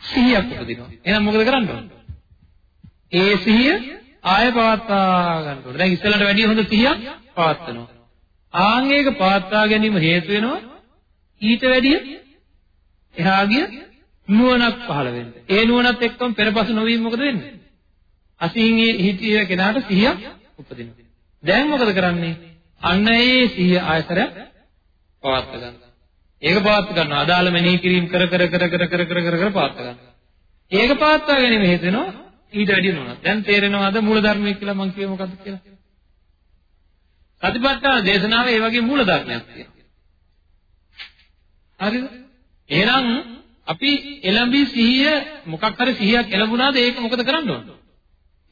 සිහියක් උපදිනවා. එහෙනම් මොකද කරන්න ඕන? ඒ සිහිය ආය පවත්වා ගන්න ඕනේ. දැන් ඉස්සෙල්ලට වැඩි හොඳ සිහියක් පවත්වනවා. ආන් ඒක පවත්වා ගැනීම හේතු වෙනවා ඊට වැඩිය එහා ගිය නුවණක් පහළ වෙන්න. ඒ නුවණත් එක්කම පෙරපසු නොවීම මොකද වෙන්නේ? අසිහින් හිතිය කෙනාට සිහියක් උපදිනවා. දැන් මොකද කරන්නේ? අන්න ඒ සිහිය ආයතරයක් පවත් ගන්නවා. ඒක පවත් ගන්නවා. අදාළ මෙනෙහි කිරීම කර කර කර කර කර කර කර කර පවත් ගන්නවා. ඒක පවත්වා ගැනීම හේතු වෙනවා ඊට වැඩි නුවණක්. දැන් තේරෙනවද මූල ධර්මයේ කියලා මම කියේ මොකද්ද කියලා? සතිපට්ඨාන දේශනාවේ ඒ වගේ මූල ධර්මයක් තියෙනවා. හරිද? එහෙනම් අපි එළඹි සිහිය මොකක් හරි සිහියක් එළඹුණාද ඒක මොකද කරන්න ඕන?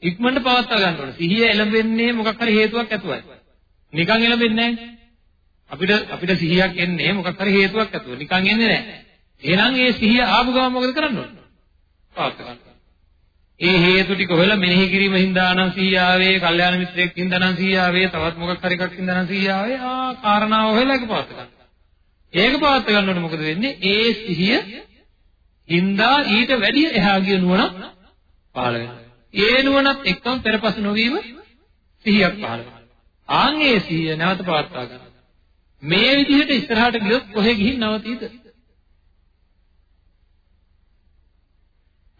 ඉක්මනට පවත්වා ගන්න ඕන. සිහිය එළඹෙන්නේ මොකක් හරි හේතුවක් ඇතුවයි. නිකන් එළඹෙන්නේ නැහැ. අපිට අපිට සිහියක් එන්නේ මොකක් හරි හේතුවක් ඇතුව. නිකන් එන්නේ නැහැ. එහෙනම් ඒ සිහිය ආපු ගමන් මොකද කරන්න ඕන? පාත් ගන්න. ඒ හේතු ටික හොයලා මෙනෙහි කිරීම හින්දා නම් සිහියාවේ, කල්යාණ මිත්‍රයෙක් හින්දා නම් සිහියාවේ, තවත් මොකක් හරි එකක් හින්දා නම් සිහියාවේ ආ කාරණාව හොයලා ඒක පාත් ගන්න. ඒක පාත් ගන්නකොට මොකද වෙන්නේ? ඒ සිහිය හින්දා ඊට වැඩිය එහා ගිය නුවණක් පහළ වෙනවා. ඒ නුවණත් එක්කම පෙරපස නොවීම සිහියක් පහළ වෙනවා. ආන් ඒ සිහිය නැවත පවත්වා ගන්න. මේ විදිහට ඉස්සරහට ගියොත් කොහෙ ගිහින් නවතීද?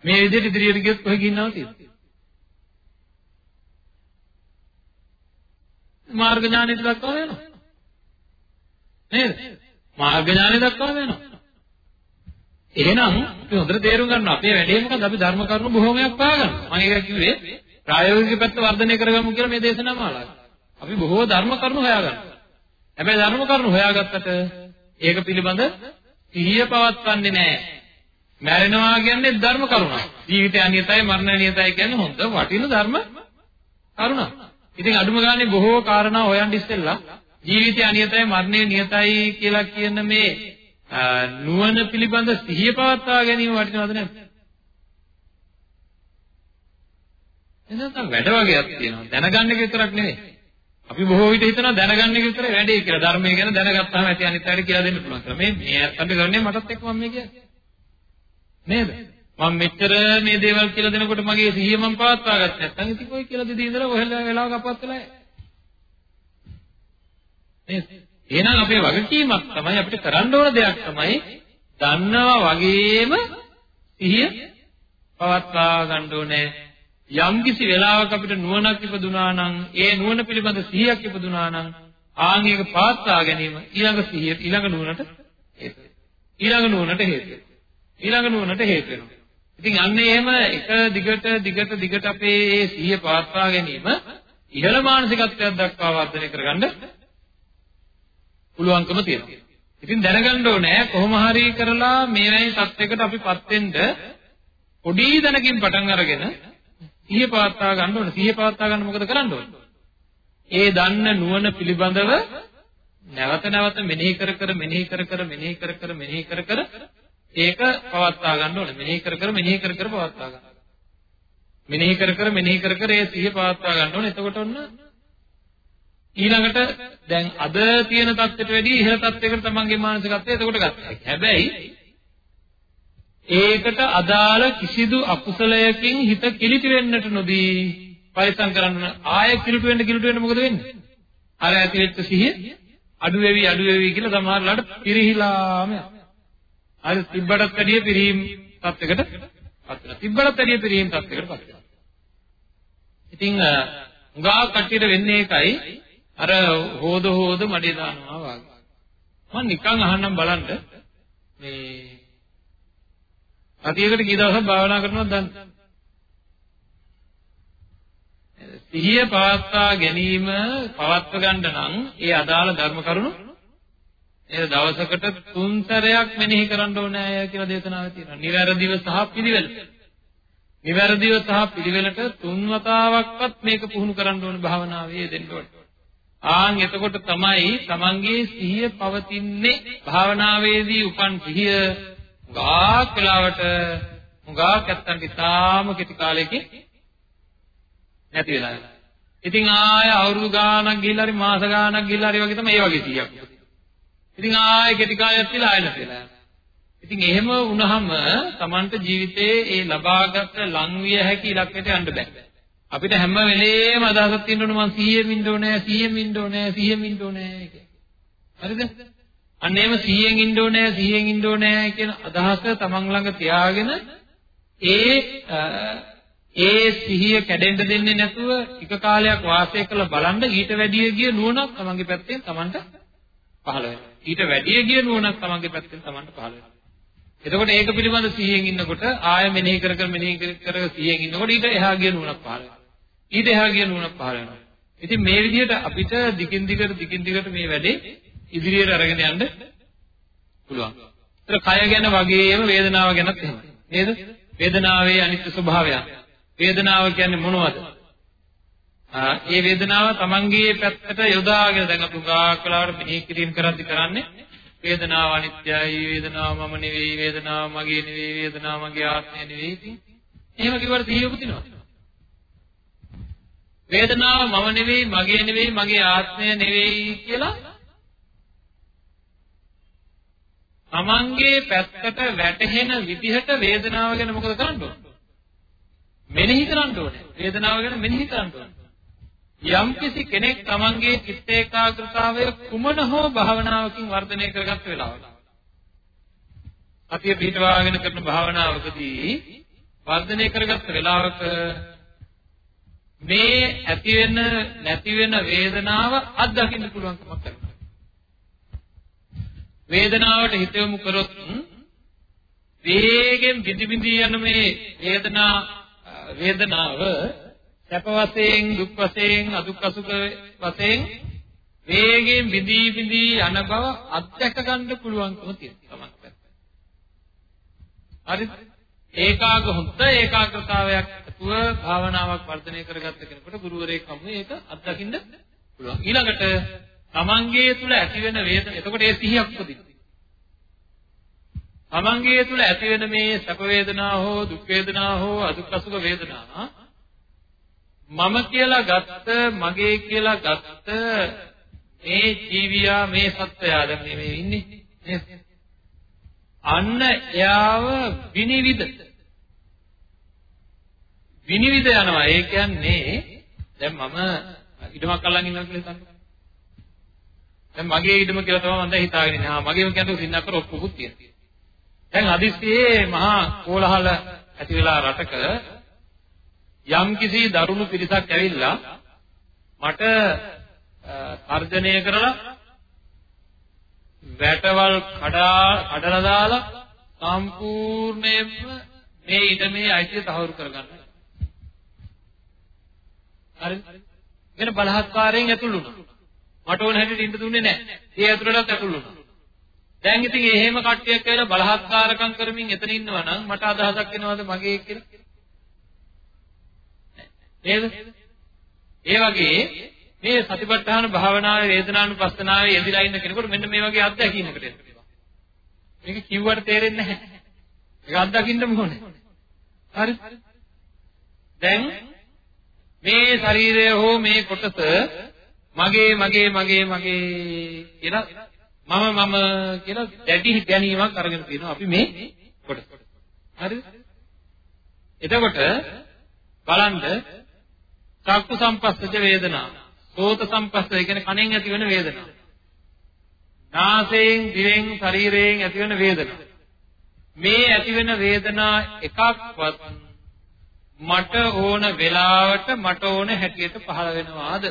මේ විදිහට ඉදිරියට ගියොත් කොහෙ ගිහින් නවතීද? මාර්ග ඥානෙට දක්වා වෙනවා. නේද? මාර්ග ඥානෙ දක්වා වෙනවා. එහෙනම් අපි හොඳට තේරුම් ගන්න අපේ වැඩේ මොකද අපි ධර්ම කරුණු බොහෝමයක් පාගන්නවා. මම ඒක කිව්වේ ප්‍රායෝගික පැත්ත වර්ධනය කරගමු කියලා මේ දේශනාව මාලාව. අපි බොහෝ ධර්ම කරුණු හොයාගන්නවා. හැබැයි ධර්ම කරුණු හොයාගත්තට ඒක පිළිබඳ සිහිය පවත්වන්නේ නැහැ. මැරෙනවා කියන්නේ ධර්ම කරුණක්. ජීවිතය අනියතයි මරණය අනියතයි කියන්නේ හොඳ වටින ධර්ම කරුණක්. ඉතින් අඩුම ගානේ බොහෝ කාරණා හොයන් ඉස්සෙල්ලා ජීවිතය අනියතයි මරණය නියතයි කියලා කියන මේ නුවණ පිළිබඳ සිහිය පවත්වා ගැනීම වටිනවද නැද්ද? එනනම් වැඩ වගේක් තියෙනවා. දැනගන්න එක විතරක් නෙවෙයි. අපි බොහෝ විට හිතනවා දැනගන්න එක විතරයි වැඩේ කියලා. ධර්මය ගැන දැනගත්තාම ඇති අනිත් අයට කියලා දෙන්න පුළුවන් කියලා. මේ මේ අත්තන්ට කරන්නේ මටත් එක්ක මම මේ කියන්නේ. නේද? මම මෙච්චර මේ දේවල් කියලා දෙනකොට මගේ සිහිය මම පවත්වා ගත්තේ නැත්නම් ඉතින් කොයි කියලා දෙදී ඉඳලා ඔහෙලා වෙලාවක අපවත් වෙලා නේද? එහෙනම් අපේ වගකීමක් තමයි අපිට කරන්න ඕන දෙයක් තමයි දන්නවා වගේම සිහිය පවත්වා ගන්න ඕනේ. යම් කිසි වෙලාවක අපිට නුවණක් ඉපදුනා නම් ඒ නුවණ පිළිබඳ සිහියක් ඉපදුනා නම් ආන් ඒක පවත්වා ගැනීම ඊළඟ සිහිය ඊළඟ නුවණට හේතු ඊළඟ නුවණට හේතු ඊළඟ නුවණට හේතු වෙනවා. ඉතින් අන්න එහෙම එක දිගට දිගට දිගට අපේ මේ සිහිය පවත්වා ගැනීම ඉහළ මානසිකත්වයක් දක්වා වර්ධනය කරගන්න පුළුවන්කම තියෙනවා. ඉතින් දැනගන්න ඕනේ කොහොම හරි කරලා මේ වැනි තත්යකට අපිපත් වෙන්න පොඩි දැනකින් පටන් අරගෙන සිහිය පවත්වා ගන්න ඕනේ. සිහිය පවත්වා ගන්න මොකද කරන්න ඕනේ? ඒ දන්න නුවණ පිළිබඳව නැවත නැවත මෙනෙහි කර කර මෙනෙහි කර කර මෙනෙහි කර කර මෙනෙහි කර කර ඒක පවත්වා ගන්න ඕනේ. මෙනෙහි කර කර මෙනෙහි කර කර පවත්වා ගන්න. මෙනෙහි කර කර මෙනෙහි කර කර ඒ සිහිය පවත්වා ගන්න ඕනේ. එතකොට ඔන්න ඊළඟට දැන් අද තියෙන தත්ත්වයට වැඩිය ඉහළ தත්ත්වයකට තමන්ගේ මානසිකත්වය එතකොට ගත්තා. හැබැයි ඒකට අදාළ කිසිදු අකුසලයකින් හිත කිලිටි වෙන්නට නොදී පරිසම් කරන්න ආයෙ කිලිටි වෙන්න කිලිටි වෙන්න මොකද වෙන්නේ? අර ඇති වෙච්ච සිහිය අඩු වෙවි අඩු වෙවි කියලා සමහරලාට පිරිහිලාම යනවා. හරි තිබ්බටත් වැඩිය පිරීම් තත්යකට පත් වෙනවා. තිබ්බටත් වැඩිය පිරීම් තත්යකට පත් වෙනවා. ඉතින් උගා කට්ටියට වෙන්නේ ඒකයි අර හොද හොද මඩේ දානවා වගේ. මම නිකන් අහන්නම් බලන්න මේ අතියකට කී දවසක් භාවනා කරනවද දන්නේ? සිහිය පවත්වා ගැනීම පවත්ව ගන්න නම් ඒ අදාළ ධර්ම කරුණු ඒ දවසකට තුන් සැරයක් මෙනෙහි කරන්න ඕනේ කියලා දේශනාවේ තියෙනවා. නිවැරදිව සහ පිළිවෙල. නිවැරදිව සහ පිළිවෙලට තුන් වතාවක්වත් මේක පුහුණු කරන්න ඕනේ භාවනාවේ දෙන්න ඕනේ. ආන් එතකොට තමයි තමන්ගේ සිහිය පවතින්නේ භාවනාවේදී උපන් සිහිය ගාක් වෙලාවට ගාක් ඇත්තන්ට ඉතාම කෙටි කාලයකින් නැති වෙලා යනවා. ඉතින් ආය අවුරුදු ගාණක් ගිහිල්ලා හරි මාස ගාණක් ගිහිල්ලා හරි වගේ තමයි ඒ වගේ 100ක්. ඉතින් ආය කෙටි කාලයක් තියලා ආය නැති වෙලා යනවා. ඉතින් එහෙම වුණාම Tamanට ජීවිතේ ඒ ලබාගත් ලංවිය හැකි ඉලක්කයට යන්න බෑ. අපිට හැම වෙලේම අදහසක් තියෙන්න ඕන මං 100 මින්න ඕනේ 100 මින්න ඕනේ 100 මින්න ඕනේ හරිද? අන්න එහෙම 100න් ඉන්න ඕනේ 100න් ඉන්න ඕනේ කියන අදහස තමන් ළඟ තියාගෙන ඒ ඒ සිහිය කැඩෙන්න දෙන්නේ නැතුව ටික කාලයක් වාසය කරලා බලන්න ඊට වැඩිය ගිය නුවණක් තමන්ගේ පැත්තෙන් තමන්ට පහළ වෙනවා. ඊට වැඩිය ගිය නුවණක් තමන්ගේ පැත්තෙන් තමන්ට පහළ වෙනවා. එතකොට ඒක පිළිබඳ සිහියෙන් ඉන්නකොට ආය මෙනෙහි කර කර මෙනෙහි කර කර සිහියෙන් ඉන්නකොට ඊට එහා ගිය නුවණක් පහළ වෙනවා. ඊට එහා ගිය නුවණක් පහළ වෙනවා. ඉතින් මේ විදිහට අපිට දිගින් දිගට දිගින් දිගට මේ වැඩේ ඉදිරියට අරගෙන යන්න පුළුවන්. ඒතර කය ගැන වගේම වේදනාව ගැනත් එහෙමයි. නේද? වේදනාවේ අනිත්‍ය ස්වභාවය. වේදනාව කියන්නේ මොනවද? ඒ වේදනාව තමන්ගේ පැත්තට යොදාගෙන දැන් අපි ගාක් වෙලාවට මෙහි කිරීම කරද්දි කරන්නේ වේදනාව අනිත්‍යයි වේදනාව මම නෙවෙයි වේදනාව මගේ නෙවෙයි වේදනාව මගේ ආත්මය නෙවෙයි ඉතින් එහෙම කිව්වට සිහිය උපදිනවා වේදනාව මම නෙවෙයි මගේ නෙවෙයි මගේ ආත්මය නෙවෙයි කියලා තමන්ගේ පැත්තට වැටහෙන විදිහට වේදනාව ගැන මොකද කරන්න ඕනේ? මෙනෙහි කරන්න ඕනේ. වේදනාව ගැන මෙනෙහි කරන්න ඕනේ. යම්කිසි කෙනෙක් තමන්ගේ චිත්ත ඒකාග්‍රතාවය කුමන හෝ භාවනාවකින් වර්ධනය කරගත්ත වෙලාවක අතිය පිටවාගෙන කරන භාවනාවකදී වර්ධනය කරගත්ත වෙලාවක මේ ඇති වෙන නැති වෙන වේදනාව අත්දකින්න පුළුවන්කමක් ලැබෙනවා වේදනාවට හිත යොමු කරොත් වේගෙන් බිඳි බිඳි යන මේ වේදනා වේදනාව සැප වශයෙන් දුක් වශයෙන් අදුක් අසුක වශයෙන් වේගයෙන් බිඳී බිඳී යන බව අත්දැක ගන්න පුළුවන්කම තියෙනවා තමයි. හරිද? ඒකාග හොඳ ඒකාග්‍රතාවයක් ඇතුව භාවනාවක් වර්ධනය කරගත්ත කෙනෙකුට ගුරුවරයෙක් හමු ඒක අත්දකින්න පුළුවන්. ඊළඟට තමන්ගේ තුල ඇති වෙන වේදන එතකොට ඒ සිහියක් උපදිනවා. තමන්ගේ තුල ඇති වෙන මේ සැප වේදනා හෝ දුක් වේදනා හෝ අදුක් අසුක වේදනා මම කියලා ගත්ත මගේ කියලා ගත්ත මේ ජීවියා මේ සත්වයා දැන් මේ ඉන්නේ නේද අන්න එයාව විනිවිද? විනිවිද යනවා. ඒ කියන්නේ දැන් මම ඉඩමක් අල්ලන් ඉන්නවා කියලා හිතන්න. දැන් මගේ ඉඩම කියලා තමයි මම දැන් හිතාගෙන ඉන්නේ. ආ මගේම කියන්නේ සින්නක්කර ඔක්කොකුත් තියෙනවා. දැන් අදිස්සියේ මහා කෝලහල ඇති වෙලා රටක යම්කිසි දරුණු පිරිසක් ඇවිල්ලා මට තර්ජනය කරලා වැටවල් කඩා කඩලා දාලා සම්පූර්ණයෙන්ම මේ ඉඩමේ අයිතිය තහවුරු කරගන්න. හරිද? වෙන බලහත්කාරයෙන් ඇතුළු වුණා. මට ඕන හැටියට ඉන්න දුන්නේ නැහැ. ඒ ඇතුළටත් ඇතුළු වුණා. දැන් ඉතින් එහෙම කට්ටියක් කියලා බලහත්කාරකම් කරමින් එතන ඉන්නවා නම් මට අදහසක් එනවද මගේ කියලා? නේද? ඒ වගේ මේ සතිපට්ඨාන භාවනාවේ වේදනානුපස්සනාවේ යෙදලා ඉන්න කෙනෙකුට මෙන්න මේ වගේ අත්දැකීමකට එනවා. මේක කිව්වට තේරෙන්නේ නැහැ. ඒක අත්දකින්නම ඕනේ. හරි? දැන් මේ ශරීරය හෝ මේ කොටස මගේ මගේ මගේ මගේ කියලා මම මම කියලා දැඩි ගැනීමක් අරගෙන තියෙනවා අපි මේ කොටස. හරිද? එතකොට බලන්න චක්කු සම්පස්සජ වේදනා. සෝත සම්පස්ස ඒ කියන්නේ කනෙන් ඇති වෙන වේදනා. නාසයෙන්, දිවෙන්, ශරීරයෙන් ඇති වෙන වේදනා. මේ ඇති වෙන වේදනා එකක්වත් මට ඕන වෙලාවට මට ඕන හැටියට පහළ වෙනවාද?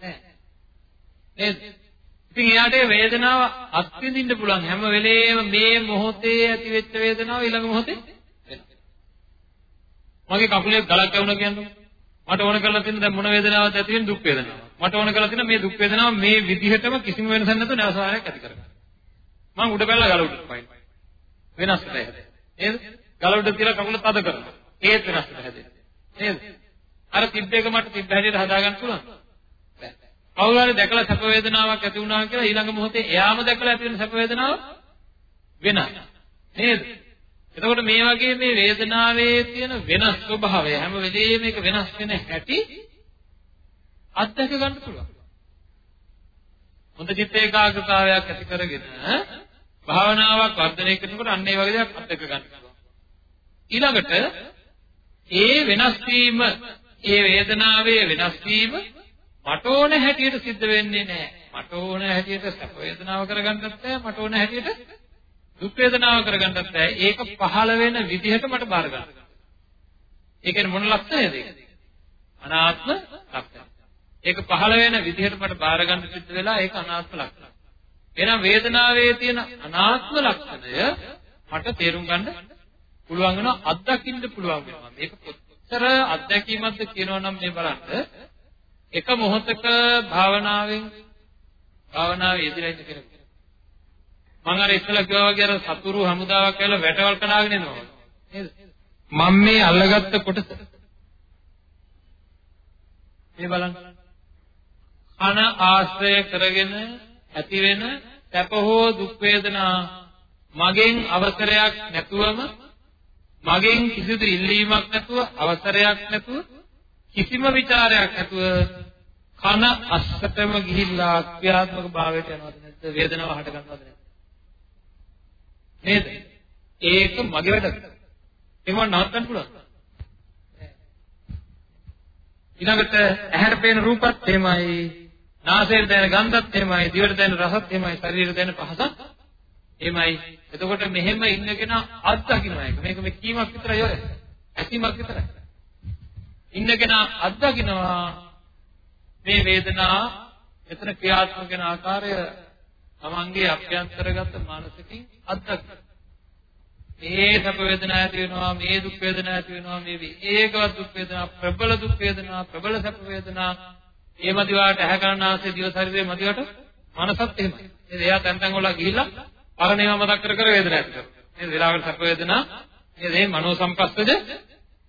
නේද? ඉතින් එයාට වේදනාව අත්විඳින්න පුළුවන් හැම වෙලේම මේ මොහොතේ ඇති වෙච්ච වේදනාව ඊළඟ මොහොතේ මගේ කකුලේ ගලක් ඇවුණා කියන්නේ මට ඕන කරලා තියෙන දැන් මොන වේදනාවක්ද ඇති වෙන්නේ දුක් වේදනාවක්. මට ඕන කරලා තියෙන මේ දුක් වේදනාව මේ විදිහටම කිසිම වෙනසක් නැතුව නැවසාරයක් ඇති කරගන්න. මම උඩ බැලලා ගල උඩට පයින්. වෙනස් නැහැ. නේද? ගල උඩ තියලා කකුල තද කරනවා. ඒත් වෙනස් නැහැ. නේද? අර තිබ්බ එක මට තිබ්බ හැටියට හදාගන්න පුළුවන්. කවුරු හරි දැකලා සැප වේදනාවක් ඇති වුණා කියලා ඊළඟ මොහොතේ එයාම දැකලා ඇති වෙන සැප වේදනාව වෙනස්. නේද? එතකොට මේ වගේ මේ වේදනාවේ තියෙන වෙනස් ස්වභාවය හැම වෙලේම මේක වෙනස් වෙන හැටි අත්දැක ගන්න පුළුවන්. හොඳ චිත්ත ඒකාග්‍රතාවයක් ඇති කරගෙන භාවනාවක් වර්ධනය කරනකොට අන්න ඒ වගේ දෙයක් අත්දැක ගන්න පුළුවන්. ඊළඟට ඒ වෙනස් වීම, ඒ වේදනාවේ වෙනස් වීම මට ඕන හැටියට සිද්ධ වෙන්නේ නැහැ. මට ඕන හැටියට සැප වේදනාව කරගන්නත් බෑ. මට ඕන හැටියට දුක් වේදනාව කරගන්නත් බෑ. ඒක පහළ වෙන විදිහට මට බාර ගන්න. ඒ කියන්නේ මොන ලක්ෂණයද ඒක? අනාත්ම ලක්ෂණ. ඒක පහළ වෙන විදිහට මට බාර ගන්න සිද්ධ වෙලා ඒක අනාත්ම ලක්ෂණ. එහෙනම් වේදනාවේ තියෙන අනාත්ම ලක්ෂණය මට තේරුම් ගන්න පුළුවන් වෙනවා අත්දකින්න පුළුවන් වෙනවා. මේක කොච්චර අත්දැකීමක්ද කියනවා නම් මේ බලන්න එක මොහොතක භාවනාවෙන් භාවනාවේ යෙදලා ඉන්න කෙනෙක් මම අර ඉස්සලා කිව්වා වගේ අර සතුරු හමුදාවක් ඇවිල්ලා වැටවල් කඩාගෙන එනවා නේද? මම මේ අල්ලගත්ත කොටස. මේ බලන්න. කන ආශ්‍රය කරගෙන ඇති වෙන සැප හෝ දුක් වේදනා මගෙන් අවසරයක් නැතුවම මගෙන් කිසිදු ඉල්ලීමක් නැතුව අවසරයක් නැතුව කිසිම ਵਿਚාරයක් නැතුව කන අස්සටම ගිහිල්ලා ක්‍රියාත්මක භාවයට යනවද නැද්ද? වේදනාව හට ගන්නවද නැද්ද? නේද? ඒක මගේ වැඩද ඒක නවත්තන්න පුළුවන්. ඊළඟට ඇහැට පේන රූපත් එහෙමයි නාසයෙන් දැනෙන ගන්ධත් එහෙමයි දිවට දැනෙන රසත් එහෙමයි ශරීරයට දැනෙන පහසත් එහෙමයි. එතකොට මෙහෙම ඉන්නගෙන අත්දකින්නවා එක. මේක මේ කීමක් විතරයි ඔය. ඇසීමක් විතරයි. ඉන්නගෙන අත්දකින්නවා. මේ වේදනා එතන ක්‍රියාත්මක වෙන ආකාරය තමන්ගේ අභ්‍යන්තරගත මානසිකින් අත්දකින්න මේ සැප වේදනා ඇති වෙනවා මේ දුක් වේදනා ඇති වෙනවා මේ ඒකවත් දුක් වේදනා ප්‍රබල දුක් වේදනා ප්‍රබල සැප වේදනා. ඒ මදිවාට ඇහැ කනාසය දිව ශරීරයේ මදිවට මනසත් එහෙමයි. නේද? එයා තැන් තැන් වල ගිහිල්ලා පරණේව මතක් කර කර වේදනා ඇති කරනවා. නේද? වෙලාවට සැප වේදනා. නේද? මේ මනෝ සංපස්සද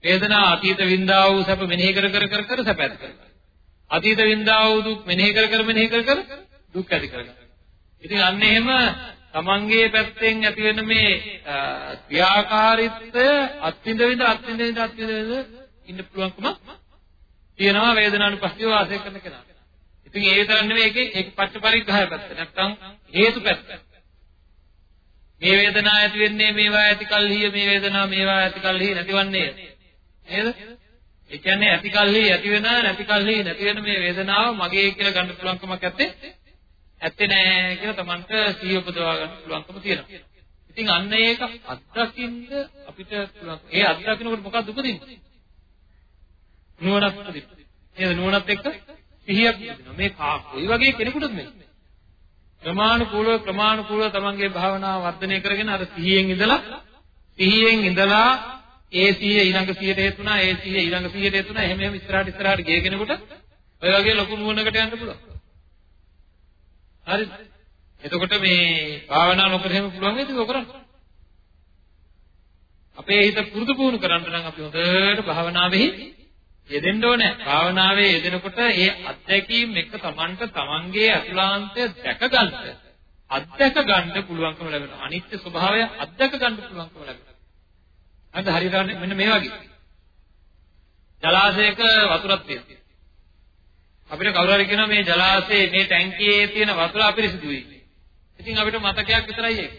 වේදනා අතීත වින්දා වූ සැප මෙනෙහි කර කර කර කර සැප ඇති කරනවා. අතීත වින්දා වූ දුක් මෙනෙහි කර කර මෙනෙහි කර කර දුක් ඇති කරගන්නවා ඉතින් අන්න එහෙම තමන්ගේ පැත්තෙන් ඇති වෙන මේ ක්‍රියාකාරීත්වය අත්විඳ විඳ අත්විඳ විඳ අත්විඳ විඳ ඉන්න පුළුවන්කම තියෙනවා වේදනානුපස්සීව වාසය කරන කෙනා. ඉතින් ඒ විතර නෙමෙයි ඒකේ ඒක පච්ච පරිග්‍රහය පැත්ත. නැත්තම් හේතු පැත්ත. මේ වේදනාව ඇති වෙන්නේ මේවා ඇති කල්හි මේ වේදනාව මේවා ඇති කල්හි නැතිවන්නේ නේද? ඒ කියන්නේ ඇති කල්හි ඇති වෙන නැති කල්හි නැති වෙන මේ වේදනාව මගේ කියලා ගන්න පුළුවන්කමක් නැත්තේ ඇත්තේ නෑ කියලා Tamanට සිහිය උපදවා ගන්න පුළුවන්කම තියෙනවා. ඉතින් අන්න ඒක අත්දකින්න අපිට පුළුවන්. ඒ අත්දකින්නකොට මොකක්ද උපදින්නේ? නුවණක් උපදිනවා. නේද? නුවණත් එක්ක සිහියක් උපදිනවා. මේ කොයි වගේ කෙනෙකුටද මේ? ප්‍රමාණිකූලව ප්‍රමාණිකූලව තමන්ගේ භාවනාව වර්ධනය කරගෙන අර සිහියෙන් ඉඳලා සිහියෙන් ඉඳලා ඒ සිහිය ඊළඟ සිහියට හේතුණා ඒ සිහිය ඊළඟ සිහියට හේතුණා එහෙම එහෙම ඉස්සරහට ඉස්සරහට ගිය කෙනෙකුට ඔය වගේ ලොකු නුවණකට යන්න පුළුවන්. හරිද? එතකොට මේ භාවනා නොකර හැම පුළුවන් වේද ඒක කරන්න? අපේ හිත පුරුදු පුහුණු කරන්න නම් අපි හොඳට භාවනාවෙහි යෙදෙන්න ඕනේ. භාවනාවේ යෙදෙනකොට ඒ අත්දැකීම් එක Tamanට Tamanගේ අතුලාන්තය දැක ගන්න. අත්දැක ගන්න පුළුවන්කම ලැබෙනවා. අනිත්‍ය ස්වභාවය අත්දැක ගන්න පුළුවන්කම ලැබෙනවා. හරිද? හරියට මෙන්න මේ වගේ. ජලාශයක වතුරක් තියෙනවා. අපිට කවුරු හරි කියනවා මේ ජලාශයේ මේ ටැංකියේ තියෙන වතුර අපිරිසිදුයි. ඉතින් අපිට මතකයක් විතරයි ඒක.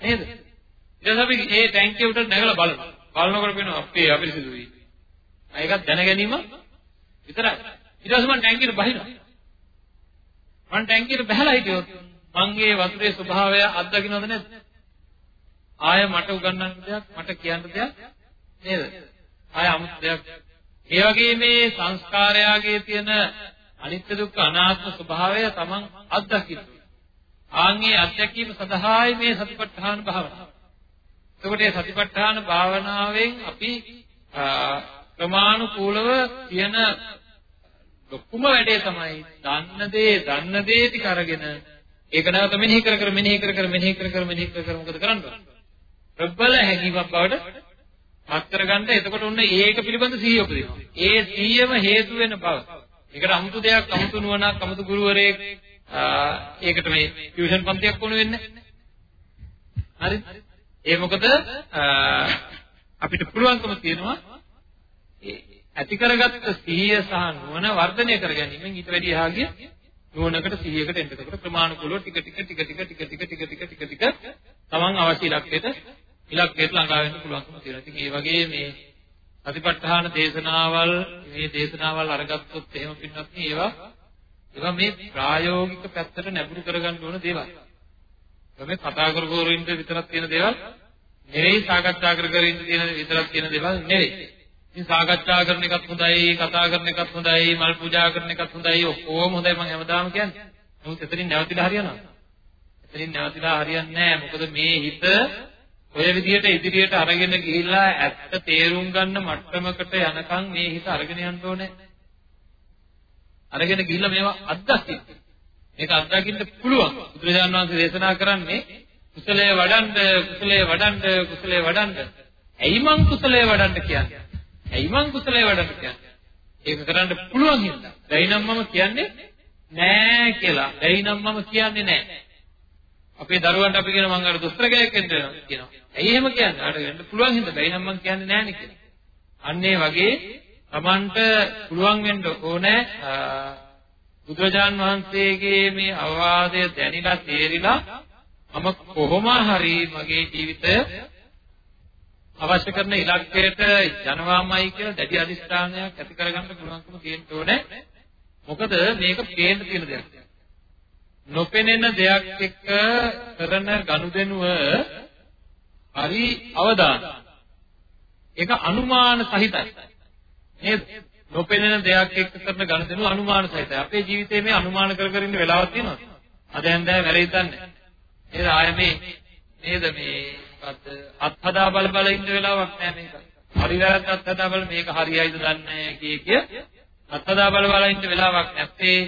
නේද? ඊට පස්සේ අපි මේ ටැංකිය උඩට නැගලා බලනවා. බලනකොට පේනවා අපේ අපිරිසිදුයි. ඒකත් දැන ගැනීම විතරයි. ඊට පස්සේ මම ටැංකියට බහිනවා. මම ටැංකියට බහලා හිටියොත් මංගේ වතුරේ ස්වභාවය අත්දකින්නවද නැද්ද? ආය මට උගන්වන්න දෙයක් මට කියන්න දෙයක් නේද? ආය අමුත් දෙයක් ඒ වගේ මේ සංස්කාරයාගේ තියෙන අනිත්‍ය දුක්ඛ අනාත්ම ස්වභාවය තමන් අත්දකින්න. ආන්ගේ අත්දැකීම සඳහායි මේ සතිපට්ඨාන භාවනාව. එතකොට මේ සතිපට්ඨාන භාවනාවෙන් අපි ප්‍රමාණිකූලව තියෙන ලොකුම වැඩේ තමයි දන්න දේ දන්න දේ ටික අරගෙන ඒක නැවත මෙනෙහි කර කර මෙනෙහි කර කර මෙනෙහි කර කර මෙනෙහි කර කර මොකද කරන්නේ? ප්‍රබල හැඟීමක් බවට පත් කරගන්න එතකොට ඔන්න ඒක පිළිබඳ සිහිය උපදිනවා. ඒ සිහියම හේතු වෙන බව. ඒකට 아무තු දෙයක් 아무තු නුවණක් 아무තු ගුරුවරයෙක් ඒකට මේ ටියුෂන් පන්තියක් වුණ වෙන්නේ. හරි? ඒ මොකද අපිට පුළුවන්කම තියෙනවා ඇති කරගත්ත සිහිය සහ නුවණ වර්ධනය කර ගැනීමෙන් ඊට වැඩි එහා ගිය නුවණකට සිහියකට එන්න. ඒකට ප්‍රමාණිකුලෝ ටික ටික ටික ටික ටික ටික ටික ටික ටික ටික තමන් අවශ්‍ය ඉලක්කයට ඉලක්කයට ළඟා වෙන්න පුළුවන්කම තියෙනවා. ඉතින් ඒ වගේ මේ අතිපට්ඨාන දේශනාවල් මේ දේශනාවල් අරගත්තොත් එහෙම පින්නත් ඒවා ඒවා මේ ප්‍රායෝගික පැත්තට නැඹුරු කරගන්න ඕන දේවල්. මේ කතා කර කර ඉන්න විතරක් තියෙන දේවල් නෙවෙයි සාකච්ඡා කර කර ඉන්න තියෙන විතරක් තියෙන දේවල් නෙවෙයි. ඉතින් සාකච්ඡා කරන එකත් හොඳයි, කතා කරන එකත් හොඳයි, මල් පූජා කරන එකත් හොඳයි, ඔක්කොම හොඳයි මම හැමදාම කියන්නේ. නමුත් එතනින් නැවතිලා හරියනවා. එතනින් නැවතිලා හරියන්නේ නැහැ. මොකද මේ හිත ඔය විදිහට ඉදිරියට අරගෙන ගිහිල්ලා ඇත්ත තේරුම් ගන්න මට්ටමකට යනකම් මේ හිත අරගෙන යන්න ඕනේ. අරගෙන ගිහිල්ලා මේවා අත්දකින්න. මේක අත්දකින්න පුළුවන්. බුදුරජාණන් වහන්සේ දේශනා කරන්නේ කුසලයේ වඩන්න, කුසලයේ වඩන්න, කුසලයේ වඩන්න. ඇයි මං කුසලයේ වඩන්න කියන්නේ? ඇයි මං කුසලයේ වඩන්න කියන්නේ? ඒක කරන්න පුළුවන් හින්දා. බැයි නම් මම කියන්නේ නෑ කියලා. බැයි නම් මම කියන්නේ නෑ. අපේ දරුවන්ට අපි කියන මං අර දොස්තර කෙනෙක් වෙන්න කියනවා. ඇයි එහෙම කියන්නේ? ආට වෙන්න පුළුවන් හින්දා බැයි නම් මං කියන්නේ නෑනේ කියලා. අන්න ඒ වගේ Tamanට පුළුවන් වෙන්න ඕනේ බුදුරජාන් වහන්සේගේ මේ අවවාදය දැනিলা තේරිලා මම කොහොම හරි මගේ ජීවිතය අවශ්‍ය කරන ඉලක්කයට යනවාමයි කියලා දැඩි අදිස්ථානයක් ඇති කරගන්න පුළුවන්කම තියෙන්න ඕනේ. මොකද මේක පේන්න තියෙන දෙයක්. නොපෙනෙන දෙයක් එක්ක කරන ගනුදෙනුව හරි අවදාන. ඒක අනුමාන සහිතයි. නේද? නොපෙනෙන දෙයක් එක්ක කරන ගනුදෙනුව අනුමාන සහිතයි. අපේ ජීවිතේ මේ අනුමාන කර කර ඉන්න වෙලාවක් තියෙනවා. අද හන්දෑ වැරෙයි දන්නේ. නේද? ආය මේ නේද මේ මොකද්ද? අත්හදා බල බල ඉන්න වෙලාවක් නෑ මේක. හරි වැරද්ද අත්හදා බල මේක හරියයිද දන්නේ නැහැ කිය කිය අත්හදා බල බල ඉන්න වෙලාවක් නැත්තේ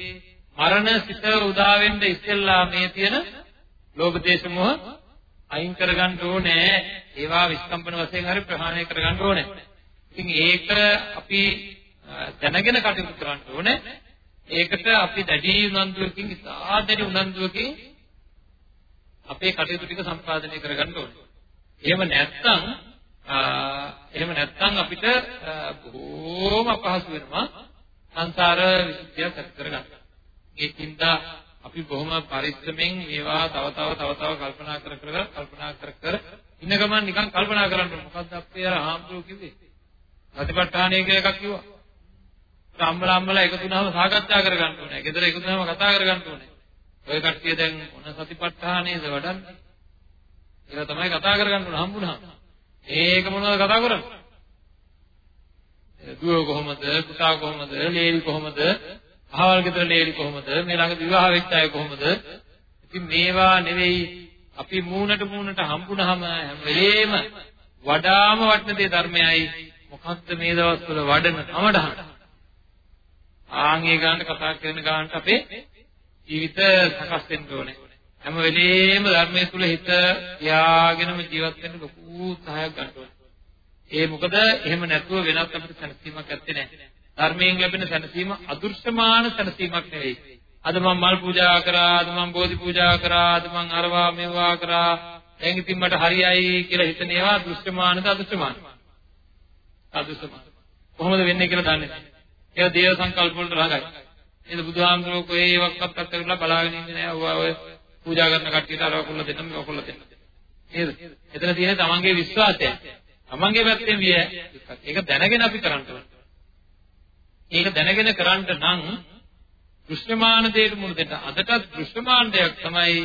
මරණ සිත උදා වෙන්න ඉස්සෙල්ලා මේ තියෙන ලෝභ දේශ මොහ අයින් කරගන්න ඕනේ. ඒවා විස්කම්පන වශයෙන් හරි ප්‍රහාණය කරගන්න ඕනේ. ඉතින් ඒක අපි දැනගෙන කටයුතු කරන්න ඕනේ. ඒකට අපි දැඩි උනන්දුවකින් ඉතා දැඩි උනන්දුවකින් අපේ කටයුතු ටික සම්පාදනය කරගන්න ඕනේ. එහෙම නැත්නම් එහෙම නැත්නම් අපිට බොහොම අපහසු වෙනවා සංසාර විසුද්ධිය සැක කරගන්න. ඒකින්ද අපි බොහොම පරිස්සමෙන් මේවා තව තව තව තව කල්පනා කර කර කල්පනා කර කර ඉන්න ගමන් නිකන් කල්පනා කරන්න මොකද්ද අපේ අර ආම්තුරු කිව්වේ? සතිපට්ඨානය කියලා එකක් කිව්වා. අම්මලා අම්මලා එකතු වුණාම සාකච්ඡා කරගන්න ඕනේ. ගෙදර එකතු වුණාම කතා කරගන්න ඕනේ. ඔය කට්ටිය දැන් මොන සතිපට්ඨානේද වඩන්නේ? ඒක තමයි කතා කරගන්න ඕන හම්බුනහම. ඒක මොනවද කතා කරන්නේ? දුව කොහොමද, පුතා කොහොමද, ලේලි කොහොමද, අහවල් ගෙදර ලේලි කොහොමද, මේ ළඟ විවාහ වෙච්ච අය කොහොමද? ඉතින් මේවා නෙවෙයි අපි මූණට මූණට හම්බුනහම හැම වෙලේම වඩාම වටින දේ ධර්මයයි. මොකක්ද මේ දවස්වල වඩන කමඩහන? ආන්ගේ ගන්න කතා කරන ගන්නට අපේ ජීවිත සකස් වෙන්න ඕනේ. හැම වෙලේම ධර්මයේ තුල හිත තියාගෙනම ජීවත් වෙන්න ලොකු උත්සාහයක් ගන්න ඕනේ. ඒ මොකද එහෙම නැතුව වෙනත් අපිට සැනසීමක් නැත්තේ නෑ. ධර්මයෙන් ලැබෙන සැනසීම අදෘශ්‍යමාන සැනසීමක් නෙවෙයි. අද මම මල් පූජා කරා, අද මම බෝධි පූජා කරා, අද මම අරවා මෙවවා කරා. දැන් ඉතින් මට හරියයි කියලා හිතන ඒවා දෘශ්‍යමානද අදෘශ්‍යමානද? අදෘශ්‍යමාන. කොහොමද වෙන්නේ කියලා දන්නේ නැහැ. ඒක දේව සංකල්ප වලට ළඟයි. නේද බුදුහාමුදුරුවෝ කොහේ ඒවක්වත් අත් කරලා බලාගෙන ඉන්නේ නැහැ. ඔය පූජා කරන කට්ටියට අරව කුල්ල දෙන්න මේව කුල්ල දෙන්න. නේද? එතන තියෙන තමන්ගේ විශ්වාසය. තමන්ගේ පැත්තෙන් විය ඒක දැනගෙන අපි කරන්න ඕනේ. ඒක දැනගෙන කරන්න නම් දෘශ්‍යමාන දෙයට මුණ දෙන්න. අදටත් දෘශ්‍යමාන දෙයක් තමයි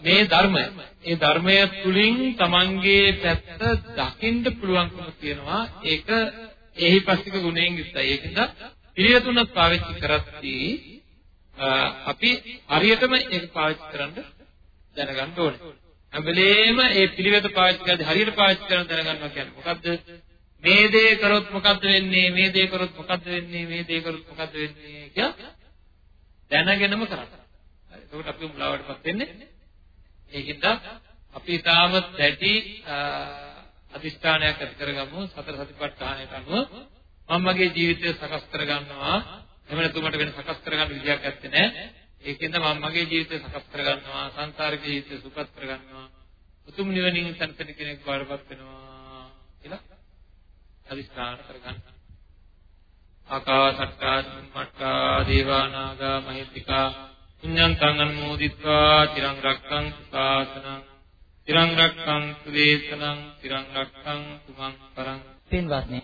මේ ධර්මය. ඒ ධර්මය තුලින් තමන්ගේ පැත්ත දකින්න පුළුවන්කම තියෙනවා. ඒක එහිපස්තික ගුණයෙන් යුක්තයි. ඒකද පිළිවෙතුනක් පාවිච්චි කරද්දී අපි හරියටම ඒක පාවිච්චි කරන්න දැනගන්න ඕනේ. හැම වෙලේම මේ පිළිවෙත පාවිච්චි කරද්දී හරියට පාවිච්චි කරන්න දැනගන්නවා කියන්නේ මොකද්ද? මේ දේ කරොත් මොකද්ද වෙන්නේ? මේ දේ කරොත් මොකද්ද වෙන්නේ? මේ දේ කරොත් මොකද්ද වෙන්නේ කියලා දැනගෙනම කරන්න. හරි. එතකොට අපි මුලාවටපත් වෙන්නේ. ඒකින්ද අපි තාම දැටි අදිෂ්ඨානයක් ඇති කරගමු සතර සතිපට්ඨානයට අනුව මම මගේ ජීවිතය සකස් කරගන්නවා එහෙම නැතු මට වෙන සකස් කරගන්න විදියක් නැත්තේ නෑ. ඒකෙන්ද මම මගේ ජීවිතය සකස් කරගන්නවා, සංසාරික ජීවිතය සුපත් කරගන්නවා. උතුම් නිවනින් සම්පන්න කෙනෙක් වඩපත් වෙනවා කියලා අදිස්ථාන කරගන්න. ආකාසට්ටා චුම්මට්ටා දේවානාගා මහිත්‍තිකා පුඤ්ඤන්තං අනුමෝදිත්වා තිරං රක්ඛං සාසනං තිරං රක්ඛං සුදේශනං තිරං රක්ඛං තුමන් පරං පින්වත්නි